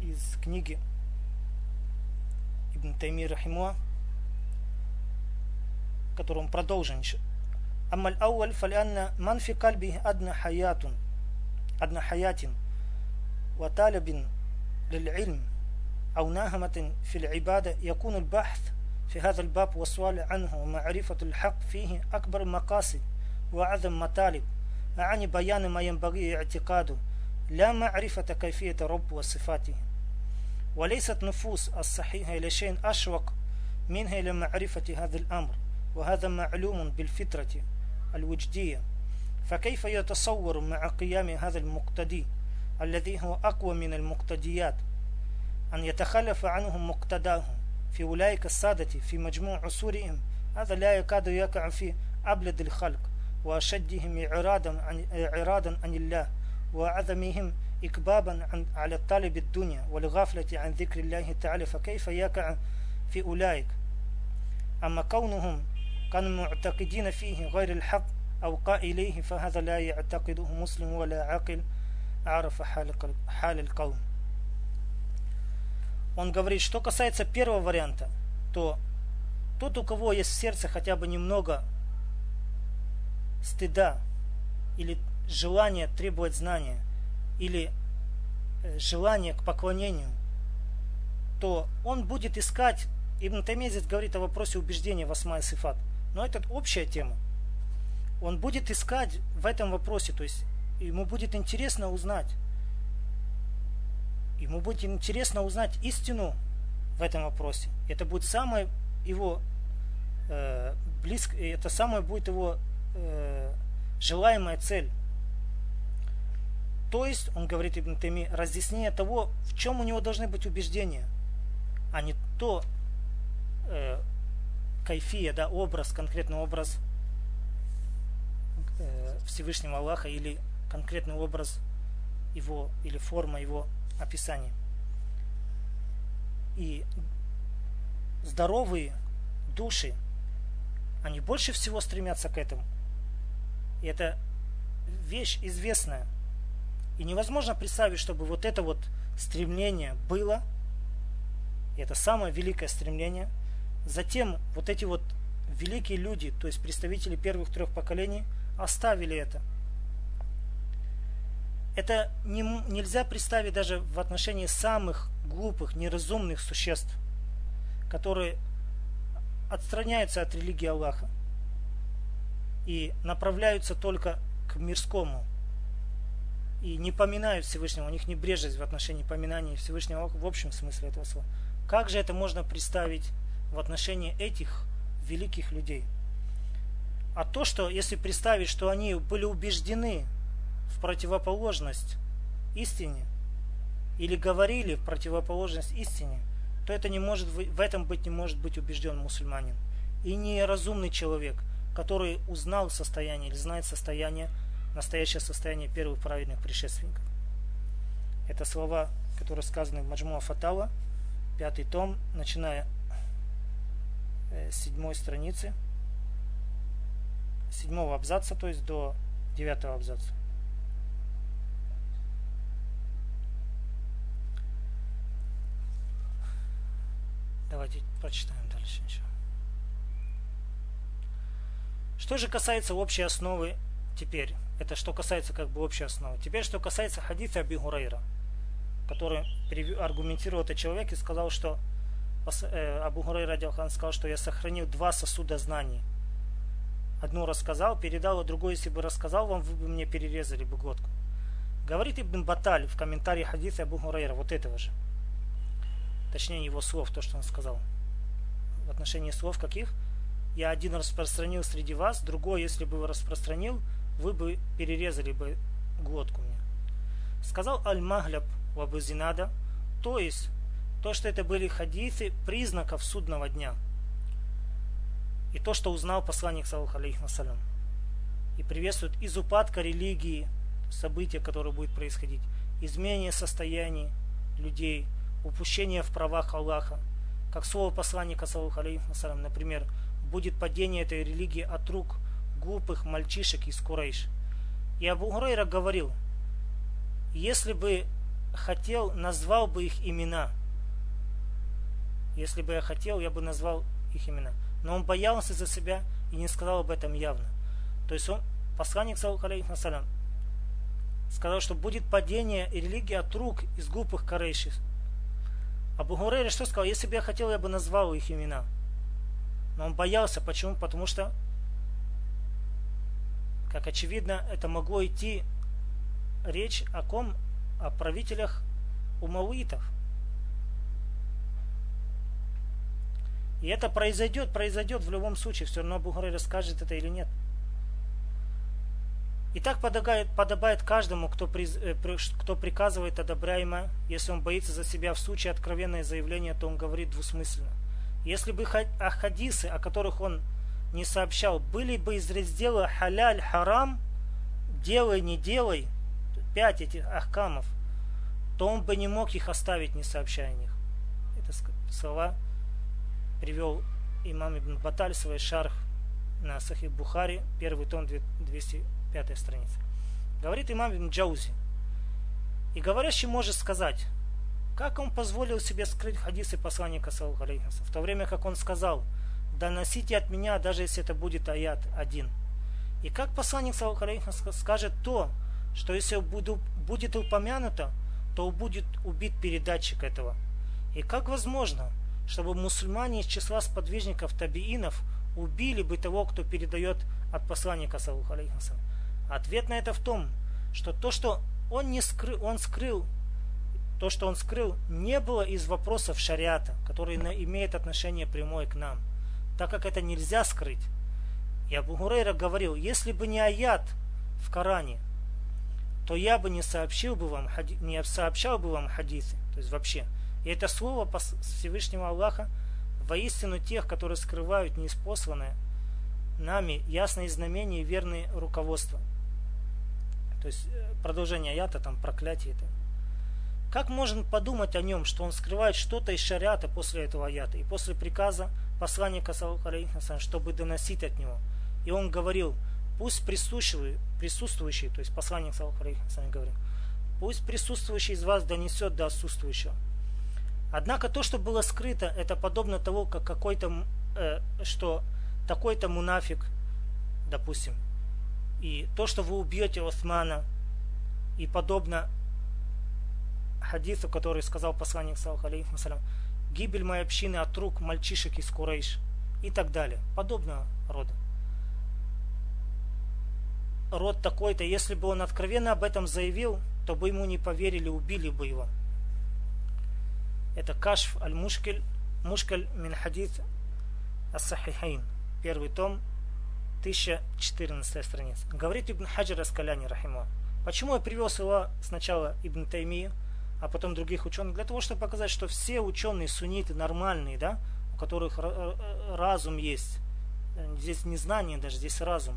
из книги Ибн Тайми Рахимуа, которую он продолжен. أما الأول فلأن من في قلبه أدنى حياة أدنى حياة وطالب للعلم أو ناهمة في العبادة يكون البحث في هذا الباب والسؤال عنه ومعرفة الحق فيه أكبر المقاصد وأعظم مطالب عن بيان ما ينبغي اعتقاده لا معرفة كيفية رب وصفاته. وليست نفوس الصحيحة إلى شيء أشوق منها إلى معرفة هذا الأمر وهذا معلوم بالفطرة الوجدية. فكيف يتصور مع قيام هذا المقتدي الذي هو أقوى من المقتديات أن يتخلف عنهم مقتداه في أولئك السادة في مجموع عصورهم هذا لا يكاد يقع في أبلد الخلق. وأشدهم إعرادا عن, إعرادا عن الله وعدمهم إكبابا عن على الطالب الدنيا والغفلة عن ذكر الله تعالى فكيف يقع في أولئك أما كونهم كانوا معتقدين فيه غير الحق أو قائليه فهذا لا يعتقده مسلم ولا عاقل عرف حال, حال القوم Он говорит, что касается первого варианта, то тот, у кого есть в сердце хотя бы немного стыда или желание требовать знания или э, желание к поклонению, то он будет искать, Ибн Таймезец говорит о вопросе убеждения в Асма Сифат, но это общая тема. Он будет искать в этом вопросе, то есть ему будет интересно узнать, ему будет интересно узнать истину в этом вопросе. Это будет самое его э, близко, это самое будет его э, желаемая цель. То есть, он говорит Ибн Тайми, разъяснение того, в чем у него должны быть убеждения, а не то э, кайфия, да, образ, конкретный образ э, Всевышнего Аллаха или конкретный образ его или форма его описания. И здоровые души, они больше всего стремятся к этому. И это вещь известная. И невозможно представить, чтобы вот это вот стремление было, и это самое великое стремление, затем вот эти вот великие люди, то есть представители первых трех поколений, оставили это. Это не, нельзя представить даже в отношении самых глупых, неразумных существ, которые отстраняются от религии Аллаха и направляются только к мирскому и не поминают Всевышнего, у них не небрежность в отношении поминания Всевышнего в общем смысле этого слова. Как же это можно представить в отношении этих великих людей? А то, что если представить, что они были убеждены в противоположность истине, или говорили в противоположность истине, то это не может, в этом быть не может быть убежден мусульманин. И не разумный человек, который узнал состояние или знает состояние, настоящее состояние первых праведных предшественников. Это слова, которые сказаны в Маджмуа Фатала, пятый том, начиная э, с седьмой страницы, седьмого абзаца, то есть до девятого абзаца. Давайте прочитаем дальше еще. Что же касается общей основы теперь, это что касается как бы общей основы. Теперь что касается хадиса Аби Гурайра, который аргументировал этот человек и сказал, что э, Абу Гурайра Радиалхан сказал, что я сохранил два сосуда знаний. Одну рассказал, передал, а другой, если бы рассказал вам, вы бы мне перерезали бы глотку. Говорит Ибн Баталь в комментарии хадиса Абу Гурайра, вот этого же точнее его слов, то, что он сказал. В отношении слов каких? Я один распространил среди вас, другой, если бы распространил, вы бы перерезали бы глотку мне. Сказал Аль-Магляб в Абузинада, то есть то, что это были хадисы признаков судного дня. И то, что узнал посланник Саллаху алейхи И приветствует из упадка религии события, которые будет происходить, изменение состояний людей – упущение в правах Аллаха. Как слово посланника, например, будет падение этой религии от рук глупых мальчишек из Курейш. И Абу Гурейра говорил, если бы хотел, назвал бы их имена. Если бы я хотел, я бы назвал их имена. Но он боялся за себя и не сказал об этом явно. То есть он, посланник, салам, сказал, что будет падение религии от рук из глупых корейших, Абу Гурейра что сказал? Если бы я хотел, я бы назвал их имена. Но он боялся. Почему? Потому что, как очевидно, это могло идти речь о ком? О правителях умауитов. И это произойдет, произойдет в любом случае. Все равно Абу скажет это или нет. И так подобает, подобает каждому, кто, приз, э, кто приказывает одобряемо, если он боится за себя в случае откровенное заявление, то он говорит двусмысленно. Если бы хадисы, о которых он не сообщал, были бы из раздела халяль, харам, делай, не делай, пять этих ахкамов, то он бы не мог их оставить, не сообщая о них. Это слова привел имам Ибн Баталь свой шарх на Сахиб Бухари, первый том 200 пятая страница. Говорит имам Ибн Джаузи. И говорящий может сказать, как он позволил себе скрыть хадисы посланника Саллаху в то время как он сказал, доносите от меня, даже если это будет аят один. И как посланник Саллаху скажет то, что если буду, будет упомянуто, то будет убит передатчик этого. И как возможно, чтобы мусульмане из числа сподвижников табиинов убили бы того, кто передает от посланника Саллаху Ответ на это в том, что то, что он не скрыл, он скрыл то, что он скрыл, не было из вопросов шариата, которые имеют отношение прямое к нам, так как это нельзя скрыть. И Абу Гурейра говорил, если бы не аят в Коране, то я бы не сообщил бы вам, не сообщал бы вам хадисы, то есть вообще. И это слово Всевышнего Аллаха воистину тех, которые скрывают неиспосланное нами ясные знамения и верные руководства. То есть э, продолжение аята, там проклятие это. Как можно подумать о нем, что он скрывает что-то из шариата после этого аята и после приказа посланника, чтобы доносить от него. И он говорил, пусть присутствующий, присутствующий то есть посланник говорил, пусть присутствующий из вас донесет до отсутствующего. Однако то, что было скрыто, это подобно того, как какой-то, э, что такой-то мунафик, допустим, и то, что вы убьете Османа, и подобно хадису, который сказал посланник саллаху гибель моей общины от рук мальчишек из Курейш и так далее. Подобного рода. Род такой-то, если бы он откровенно об этом заявил, то бы ему не поверили, убили бы его. Это Кашф аль-Мушкель, Мушкель мин хадис ас-Сахихайн. Первый том, 1014 страница. Говорит Ибн Хаджар Аскаляни. Почему я привез его сначала Ибн Таймию, а потом других ученых? Для того, чтобы показать, что все ученые сунниты нормальные, да, у которых разум есть, здесь не знание даже, здесь разум,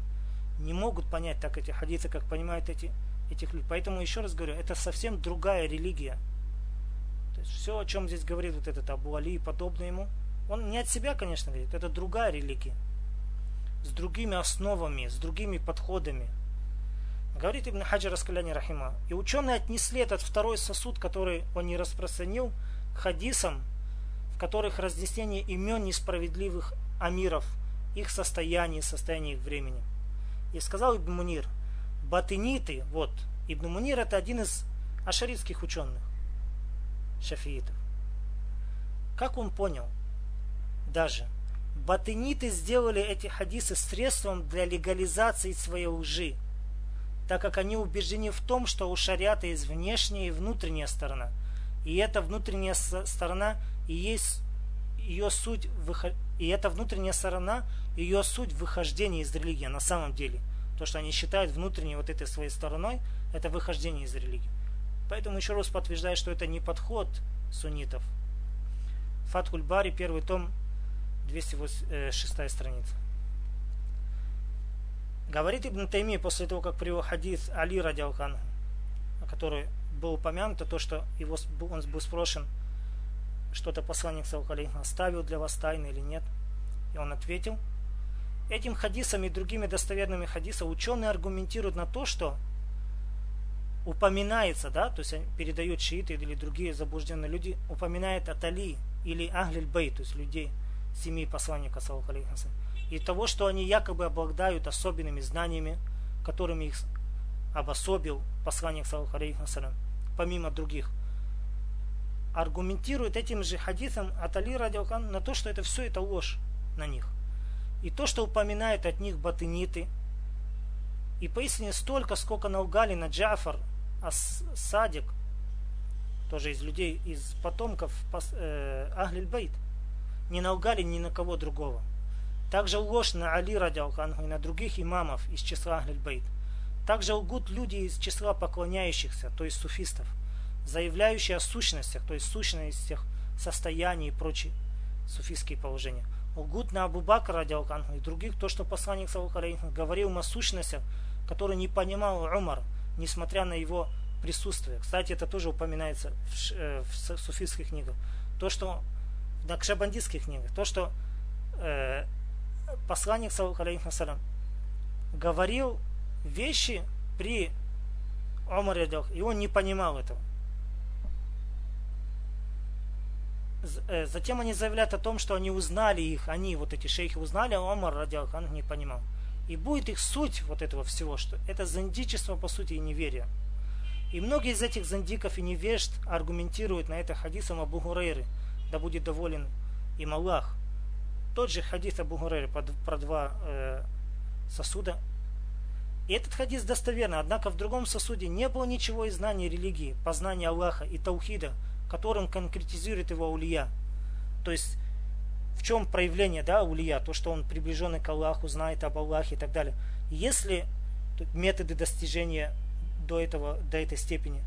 не могут понять так эти хадисы, как понимают эти, этих людей. Поэтому еще раз говорю, это совсем другая религия. То есть все, о чем здесь говорит вот этот Абу Али и подобное ему, он не от себя, конечно, говорит, это другая религия. С другими основами, с другими подходами. Говорит Ибн Хаджар Раскаляни Рахима. И ученые отнесли этот второй сосуд, который он не распространил, к хадисам, в которых разъяснение имен несправедливых амиров, их состояния, состояния их времени. И сказал Ибн Мунир, батыниты, вот, Ибн Мунир это один из ашаритских ученых, шафиитов. Как он понял? Даже батыниты сделали эти хадисы средством для легализации своей лжи, так как они убеждены в том, что у шариата есть внешняя и внутренняя сторона. И эта внутренняя сторона и есть ее суть, и эта внутренняя сторона, ее суть выхождения из религии на самом деле. То, что они считают внутренней вот этой своей стороной, это выхождение из религии. Поэтому еще раз подтверждаю, что это не подход суннитов. Фатхуль Бари, первый том, 206 э, страница. Говорит Ибн Тайми после того, как привел хадис Али Радиалхан, который был упомянут, то, что его, он был спрошен, что-то посланник Саухалейх оставил для вас тайны или нет. И он ответил. Этим хадисом и другими достоверными хадисами ученые аргументируют на то, что упоминается, да, то есть передают шииты или другие заблужденные люди, упоминает от Али или Ахлиль Бей, то есть людей семьи посланника Саллаху и того, что они якобы обладают особенными знаниями, которыми их обособил посланник Саллаху помимо других аргументирует этим же хадисом от Али Радиокан на то, что это все это ложь на них. И то, что упоминает от них батыниты, и поистине столько, сколько налгали на Джафар, Ас Садик, тоже из людей, из потомков э, Ахлиль Бейт, не налгали ни на кого другого. Также ложь на Али Радиалхану и на других имамов из числа Ахлиль Бейт. Также лгут люди из числа поклоняющихся, то есть суфистов – заявляющие о сущностях, то есть сущностях состояний и прочие суфийские положения. Лгут на Абу Бакра радиалканху и других, то, что посланник говорил о сущностях, которые не понимал Умар, несмотря на его присутствие. Кстати, это тоже упоминается в, э, в суфийских книгах. То, что в накшабандитских книгах, то, что э, посланник салям, говорил вещи при Умаре, и он не понимал этого. Э, затем они заявляют о том, что они узнали их, они, вот эти шейхи узнали, а Омар Радиалхан не понимал. И будет их суть вот этого всего, что это зандичество, по сути, и неверие. И многие из этих зандиков и невежд аргументируют на это хадисом Абу Хурейры, да будет доволен им Аллах. Тот же хадис Абу Хурейры про, два э, сосуда. И этот хадис достоверный, однако в другом сосуде не было ничего из знания религии, познания Аллаха и таухида, которым конкретизирует его улия. То есть в чем проявление да, улия, то, что он приближенный к Аллаху, знает об Аллахе и так далее. Если методы достижения до, этого, до этой степени,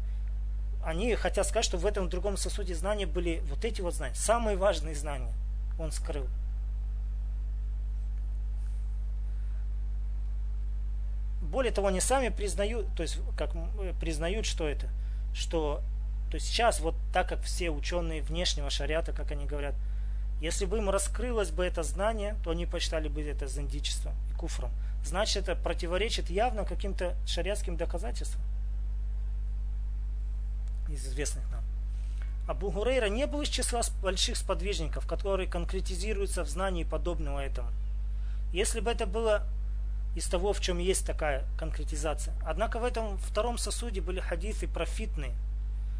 они хотят сказать, что в этом другом сосуде знания были вот эти вот знания, самые важные знания он скрыл. Более того, они сами признают, то есть как признают, что это, что то есть сейчас вот так как все ученые внешнего шариата, как они говорят, если бы им раскрылось бы это знание, то они почитали бы это зандичеством и куфром. Значит, это противоречит явно каким-то шариатским доказательствам из известных нам. Абу Гурейра не был из числа больших сподвижников, которые конкретизируются в знании подобного этому. Если бы это было из того, в чем есть такая конкретизация. Однако в этом втором сосуде были хадисы профитные,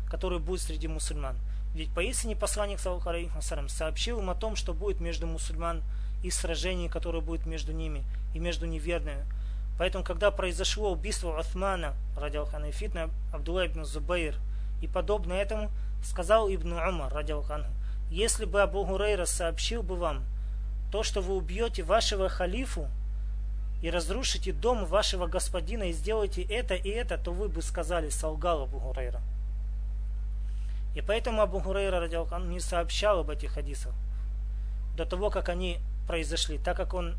которые будут среди мусульман. Ведь поистине посланник саллаху сообщил им о том, что будет между мусульман и сражение, которое будет между ними и между неверными. Поэтому, когда произошло убийство Османа, ради Алхана и фитна, Абдулла ибн Зубайр, и подобно этому, сказал Ибн Умар, ради Алхана, если бы Абу Гурейра сообщил бы вам то, что вы убьете вашего халифу и разрушите дом вашего господина и сделаете это и это, то вы бы сказали, солгал Абу Гурейра. И поэтому Абу радиалхан не сообщал об этих хадисах до того, как они произошли, так как он,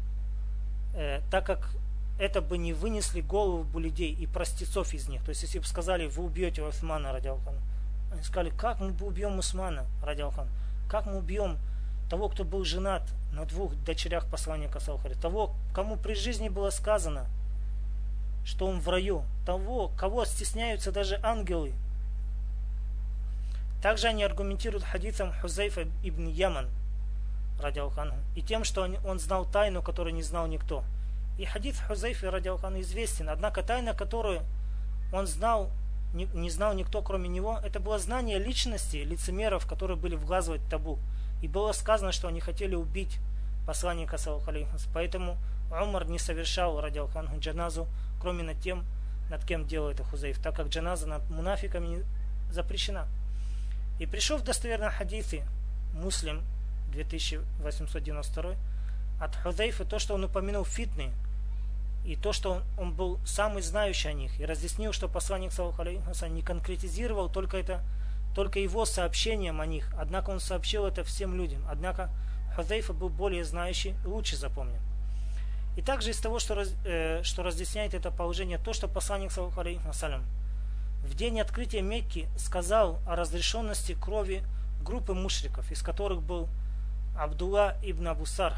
э, так как это бы не вынесли голову бы людей и простецов из них. То есть, если бы сказали, вы убьете Усмана, радиалхан, они сказали, как мы убьем Усмана, радиалхан, как мы убьем того, кто был женат на двух дочерях посланника Салхари, того, кому при жизни было сказано, что он в раю, того, кого стесняются даже ангелы, также они аргументируют хадисом Хузайфа ибн Яман, ради Алханху, и тем, что он, знал тайну, которую не знал никто. И Хузайфа ради Алхана известен, однако тайна, которую он знал, не, знал никто, кроме него, это было знание личности лицемеров, которые были в Газвать Табу. И было сказано, что они хотели убить посланника. Поэтому Умар не совершал ради Алханху джаназу, кроме над тем, над кем делал это Хузайф, так как джаназа над мунафиками запрещена. И пришел в достоверном хадисе Муслим 2892 от Хузейфа то, что он упомянул фитны, и то, что он, он был самый знающий о них, и разъяснил, что посланник Саллаху не конкретизировал только это, только его сообщением о них, однако он сообщил это всем людям, однако Хузейфа был более знающий и лучше запомнил. И также из того, что, раз, э, что разъясняет это положение, то, что посланник Саллаху в день открытия Мекки сказал о разрешенности крови группы мушриков, из которых был Абдулла ибн Абусар.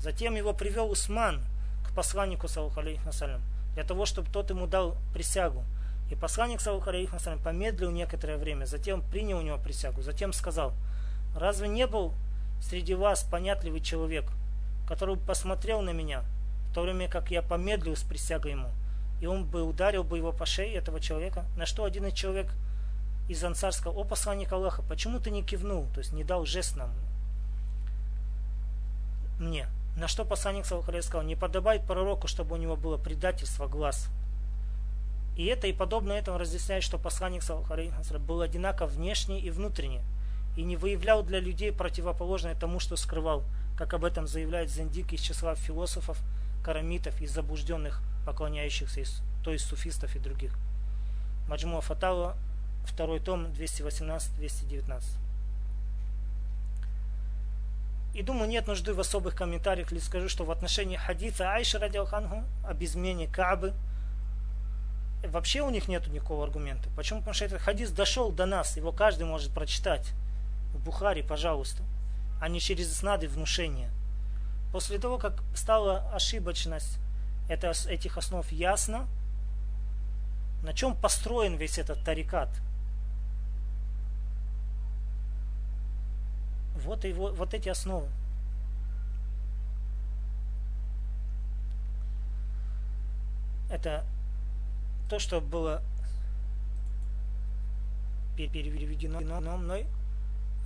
Затем его привел Усман к посланнику саллаху для того, чтобы тот ему дал присягу. И посланник саллаху помедлил некоторое время, затем принял у него присягу, затем сказал, разве не был среди вас понятливый человек, который посмотрел на меня, в то время как я помедлил с присягой ему – и он бы ударил бы его по шее, этого человека, на что один из человек из ансарского, о посланник Аллаха, почему ты не кивнул, то есть не дал жест нам, мне. На что посланник Салахалей сказал, не подобает пророку, чтобы у него было предательство глаз. И это и подобное этому разъясняет, что посланник был одинаков внешне и внутренне, и не выявлял для людей противоположное тому, что скрывал, как об этом заявляет Зендик из числа философов, карамитов и заблужденных поклоняющихся, то есть суфистов и других. Маджмуа Фатала, второй том, 218-219. И думаю, нет нужды в особых комментариях, лишь скажу, что в отношении хадиса Айши радиалхангу об измене Каабы вообще у них нет никакого аргумента. Почему? Потому что этот хадис дошел до нас, его каждый может прочитать. В Бухаре, пожалуйста, а не через снады внушения. После того, как стала ошибочность это, этих основ ясно. На чем построен весь этот тарикат? Вот, вот, вот эти основы. Это то, что было переведено мной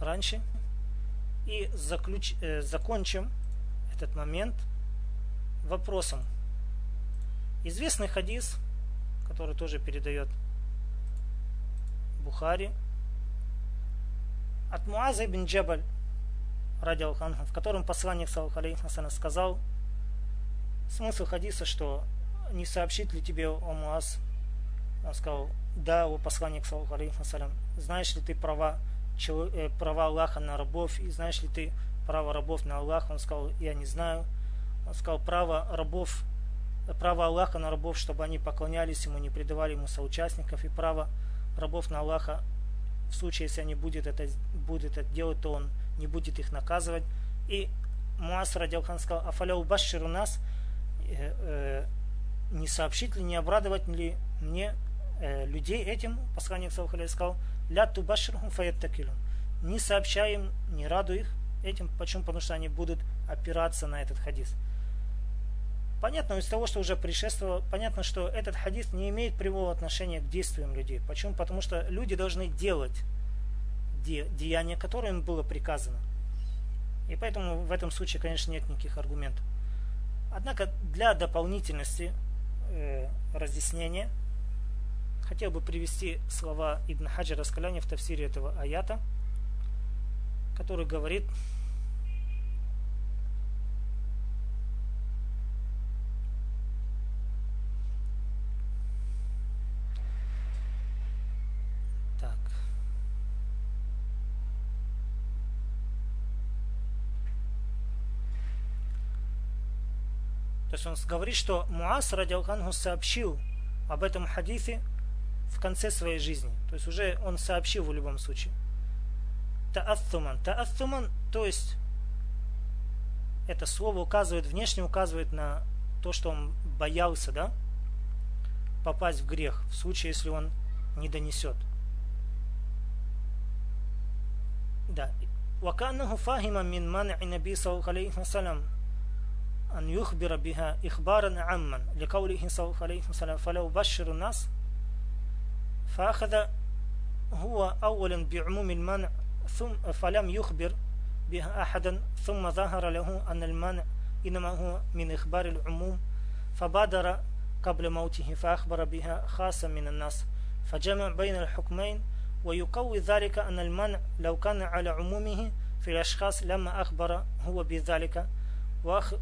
раньше. И заключ, э, закончим этот момент вопросом Известный хадис, который тоже передает Бухари, от Муаза ибн Джабаль, ради Алханха, в котором посланник Салхалейхасана сказал, смысл хадиса, что не сообщит ли тебе, о Муаз, сказал, да, о посланник Салхалейхасалам, знаешь ли ты права, э, права Аллаха на рабов, и знаешь ли ты право рабов на Аллаха? Он сказал, я не знаю. Он сказал, право рабов, право Аллаха на рабов, чтобы они поклонялись ему, не предавали ему соучастников, и право рабов на Аллаха, в случае, если они будут это, будут это делать, то он не будет их наказывать. И Муас Радиалхан сказал, Афаляу Башир у нас, э, э, не сообщить ли, не обрадовать ли мне людей этим, посланник Салхаля сказал, ля тубаширхум фаяттакилум. Не сообщаем, не радуй их этим. Почему? Потому что они будут опираться на этот хадис. Понятно, из того, что уже предшествовало, понятно, что этот хадис не имеет прямого отношения к действиям людей. Почему? Потому что люди должны делать де, деяния, которое им было приказано. И поэтому в этом случае, конечно, нет никаких аргументов. Однако для дополнительности э, разъяснения хотел бы привести слова Ибн Хаджара Скаляни в тафсире этого аята, который говорит, То есть он говорит, что Муаз радиалхангу сообщил об этом хадисе в конце своей жизни. То есть уже он сообщил в любом случае. Тааттуман. Тааттуман, то есть это слово указывает, внешне указывает на то, что он боялся, да, попасть в грех, в случае, если он не донесет. Да. وكأنه فاهم من منع النبي صلى الله عليه وسلم أن يخبر بها إخبارا عاما لقوله صلى الله عليه وسلم فلو بشر الناس فأخذ هو أولا بعموم المنع ثم فلم يخبر بها أحدا ثم ظهر له أن المنع إنما هو من إخبار العموم فبادر قبل موته فأخبر بها خاصة من الناس فجمع بين الحكمين ويقوي ذلك أن المنع لو كان على عمومه في الأشخاص لما أخبر هو بذلك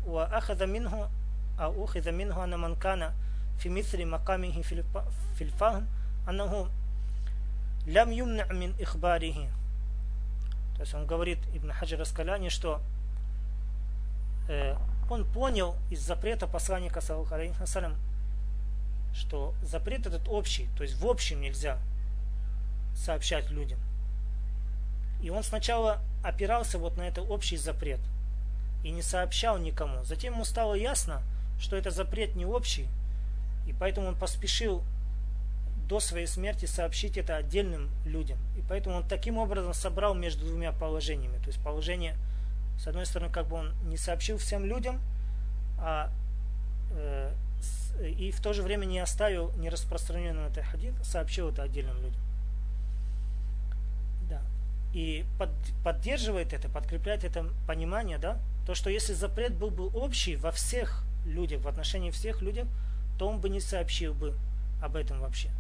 وأخذ منه أو أخذ منه أن من كان في مثل مقامه في الفهم أنه لم يمنع من إخباره То есть он говорит Ибн Хаджар Раскаляни, что э, он понял из запрета посланника Салам, что запрет этот общий, то есть в общем нельзя сообщать людям. И он сначала опирался вот на этот общий запрет – и не сообщал никому. Затем ему стало ясно, что это запрет не общий, и поэтому он поспешил до своей смерти сообщить это отдельным людям. И поэтому он таким образом собрал между двумя положениями. То есть положение, с одной стороны, как бы он не сообщил всем людям, а э, и в то же время не оставил не распространенным это хадис, сообщил это отдельным людям. Да. И под, поддерживает это, подкрепляет это понимание, да, то, что если запрет был бы общий во всех людях, в отношении всех людей, то он бы не сообщил бы об этом вообще.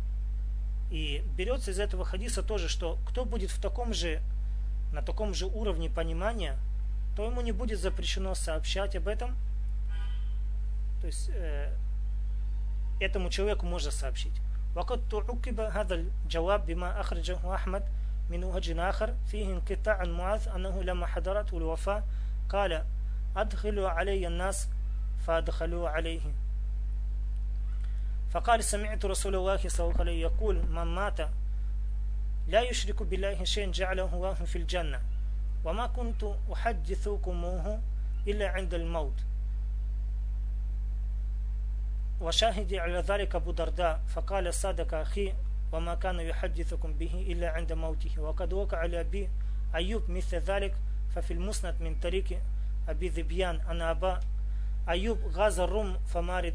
И берется из этого хадиса тоже, что кто будет в таком же, на таком же уровне понимания, то ему не будет запрещено сообщать об этом. То есть э, этому человеку можно сообщить. وقد تعقب هذا الجواب بما أخرجه أحمد من وجه آخر فيه انقطاع عن معاذ أنه لما حضرته الوفاة قال أدخلوا علي الناس فأدخلوا عليه فقال سمعت رسول الله صلى الله عليه يقول من مات لا يشرك بالله شيء جعله الله في الجنة. وما كنت أحدثكموه إلا عند الموت. وشاهد على ذلك أبو درداء فقال صادق أخي وما كان يحدثكم به إلا عند موته. وقد وقع على أبي أيوب مثل ذلك ففي المسند من طريق أبي ذبيان أن أبا أيوب غاز الروم فمارد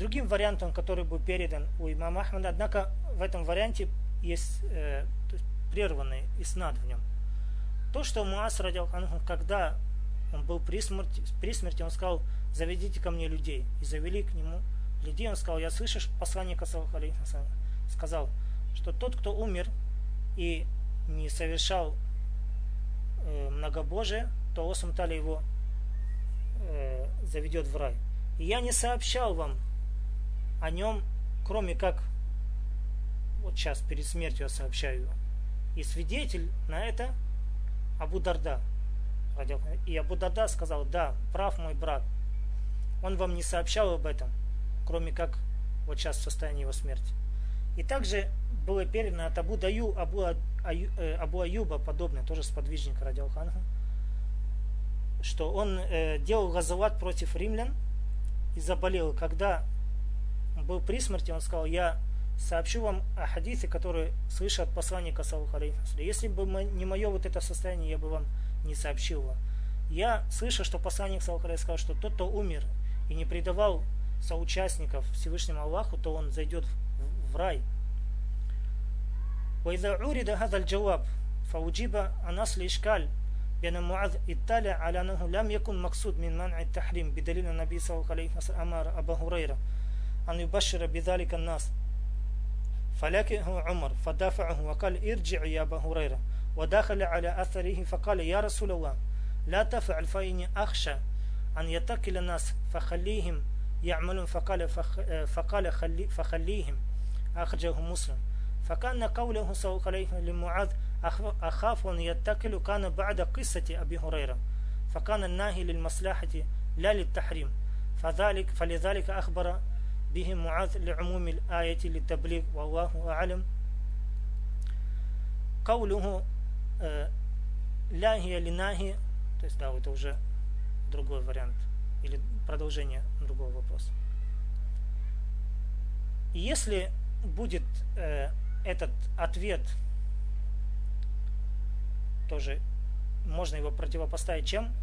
Другим вариантом, который был передан у имама Ахмада, однако в этом варианте есть э, прерванный иснад в нем. То, что Муаз радил когда он был при смерти, при смерти, он сказал, заведите ко мне людей. И завели к нему людей. Он сказал, я слышу посланника сказал, что тот, кто умер и не совершал э, многобожие, то Аллах его э, заведет в рай. И я не сообщал вам о нем, кроме как вот сейчас перед смертью я сообщаю. И свидетель на это Абу Дарда. И Абу Дарда сказал, да, прав мой брат. Он вам не сообщал об этом, кроме как вот сейчас в состоянии его смерти. И также было передано от Абу Даю, Абу, Аю, э, Абу Аюба, подобное, тоже сподвижника ради Алханха, что он э, делал газоват против римлян и заболел. Когда был при смерти, он сказал, я сообщу вам о хадисе, который слышал от посланника Саллаху Если бы не мое вот это состояние, я бы вам не сообщил вам. Я слышал, что посланник Саллаху сказал, что тот, кто умер и не предавал соучастников Всевышнему Аллаху, то он зайдет в, в рай. وإذا عُرِض هذا الجواب فأجيب عن أصل إشكال بأن معاذ اطلع على أنه لم يكن مقصود من منع التحريم بدليل النبي صلى الله عليه وسلم أمر أبا هريرة أن يبشر بذلك الناس. فلكنه عمر فدافعه وقال ارجع يا أبا هريرة. ودخل على أثره فقال يا رسول الله لا تفعل فإني أخشى أن يتكل الناس فخليهم يعملون. فقال, فخ فقال خلي فخليهم أخرجه مسلم. فكان قوله صلى الله عليه وسلم لمعاذ أخاف أن يتكل كان بعد قصة أبي هريرة. فكان الناهي للمصلحة لا للتحريم. فذلك فلذلك أخبر به معاذ لعموم الآية للتبليغ والله أعلم قوله لا هي لناهي то есть да, это уже другой вариант или продолжение другого вопроса. И если будет э, этот ответ тоже можно его противопоставить чем?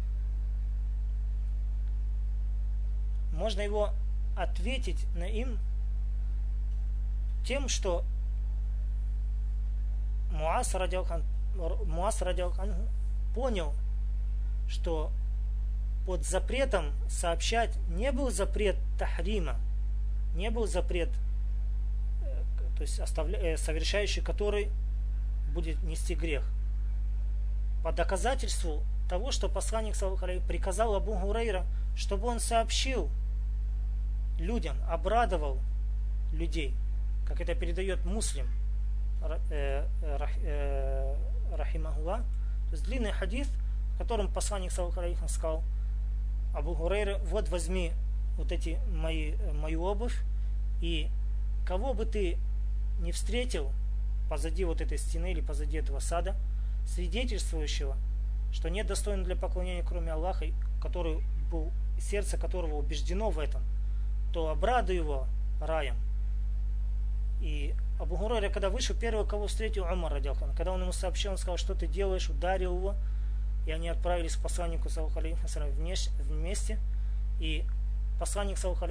Можно его ответить на им тем, что Муас Радиалхан Муас Радиалхан понял, что под запретом сообщать не был запрет тахрима, не был запрет, э, то есть оставля, э, совершающий который будет нести грех. По доказательству того, что посланник приказал Абу Гурейра, чтобы он сообщил людям, обрадовал людей, как это передает муслим, э, рахимахула. То есть длинный хадис, в котором посланник сказал, Абу Гурейра, вот возьми вот эти мои, мою обувь, и кого бы ты не встретил позади вот этой стены или позади этого сада, свидетельствующего, что нет достойного для поклонения, кроме Аллаха, который был, сердце которого убеждено в этом, то обрадуй его раем. И Абу Гурайра, когда вышел, первого, кого встретил, Умар Радиалхан. Когда он ему сообщил, он сказал, что ты делаешь, ударил его, и они отправились к посланнику Саллаху вместе. И посланник Саллаху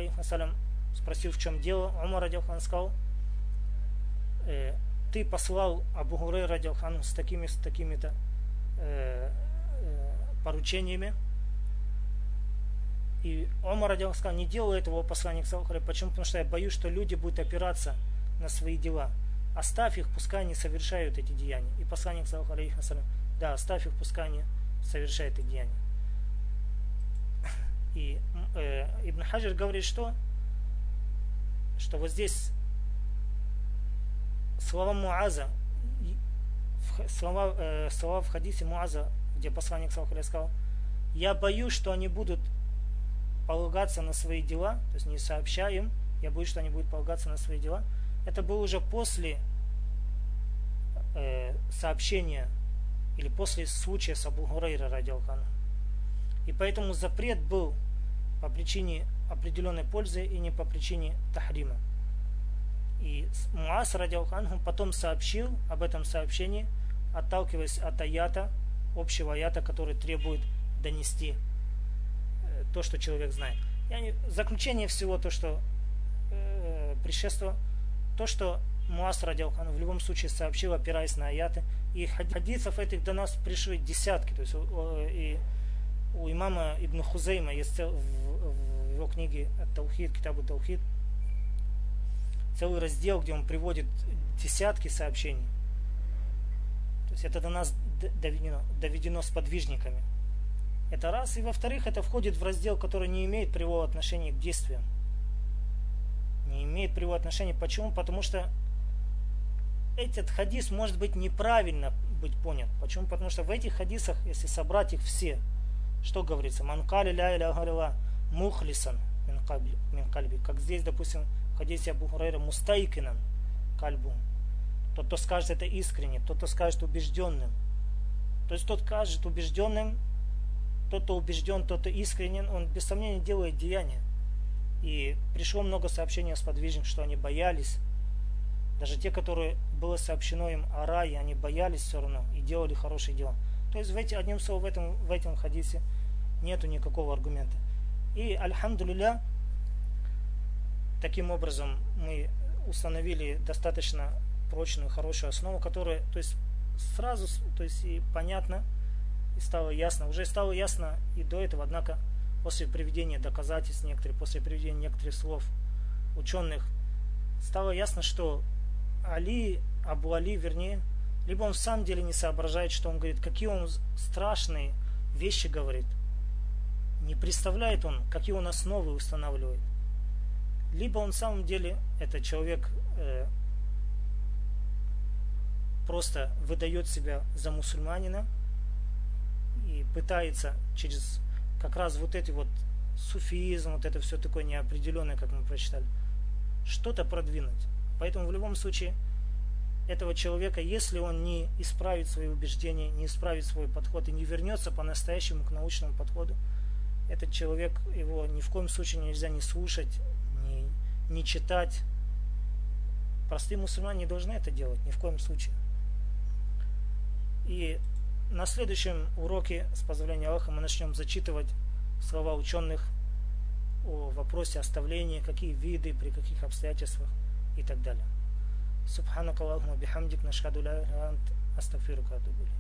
спросил, в чем дело. Умар Радиалхан сказал, э, ты послал Абу Гурей Радиалхану с такими с такими-то э, э, поручениями. И Омар Радиалхан сказал, не делай этого, посланник Саллаху Почему? Потому что я боюсь, что люди будут опираться на свои дела. Оставь их, пускай они совершают эти деяния. И посланник Саллаху да, оставь их, пускай они совершает это деяние. И э, Ибн Хаджир говорит, что, что вот здесь слова Муаза, слова, э, слова в хадисе Муаза, где посланник Салхаля сказал, я боюсь, что они будут полагаться на свои дела, то есть не сообщаем, я боюсь, что они будут полагаться на свои дела. Это было уже после э, сообщения или после случая с Абу Гурейра радиалхану. И поэтому запрет был по причине определенной пользы и не по причине тахрима. И Муаз Радиалханху потом сообщил об этом сообщении, отталкиваясь от аята, общего аята, который требует донести то, что человек знает. Я не, заключение всего то, что э, предшествовало, то, что Муаз Радиалхан в любом случае сообщил, опираясь на аяты. И хадисов этих до нас пришли десятки. То есть и у имама Ибн Хузейма есть в, в его книге Таухид, Китабу Таухид, целый раздел, где он приводит десятки сообщений. То есть это до нас доведено, доведено с подвижниками. Это раз. И во-вторых, это входит в раздел, который не имеет прямого отношения к действиям. Не имеет прямого отношения. Почему? Потому что этот хадис может быть неправильно быть понят. Почему? Потому что в этих хадисах, если собрать их все, что говорится? Манкали ля иля гарила мухлисан мин кальби. Как здесь, допустим, в хадисе Абу Хурайра мустайкинан кальбу. Тот, кто скажет это искренне, тот, кто скажет убежденным. То есть тот скажет убежденным, тот, кто убежден, тот, кто искренен, он без сомнения делает деяния. И пришло много сообщений о сподвижниках, что они боялись. Даже те, которые было сообщено им о рае, они боялись все равно и делали хорошие дела. То есть в эти, одним словом, в этом, в этом хадисе нету никакого аргумента. И, альхамдулилля, таким образом мы установили достаточно прочную, хорошую основу, которая, то есть сразу, то есть и понятно, и стало ясно, уже стало ясно и до этого, однако после приведения доказательств некоторых, после приведения некоторых слов ученых, стало ясно, что Али, Абу Али, вернее, либо он в самом деле не соображает, что он говорит, какие он страшные вещи говорит. Не представляет он, какие он основы устанавливает. Либо он в самом деле, это человек э, просто выдает себя за мусульманина и пытается через как раз вот эти вот суфизм, вот это все такое неопределенное, как мы прочитали, что-то продвинуть. Поэтому в любом случае этого человека, если он не исправит свои убеждения, не исправит свой подход и не вернется по-настоящему к научному подходу, этот человек, его ни в коем случае нельзя не слушать, не, не читать. Простые мусульмане не должны это делать, ни в коем случае. И на следующем уроке, с позволения Аллаха, мы начнем зачитывать слова ученых о вопросе оставления, какие виды, при каких обстоятельствах и так далее. Субханакаллахума бихамдик нашхаду ла астафирука атубули.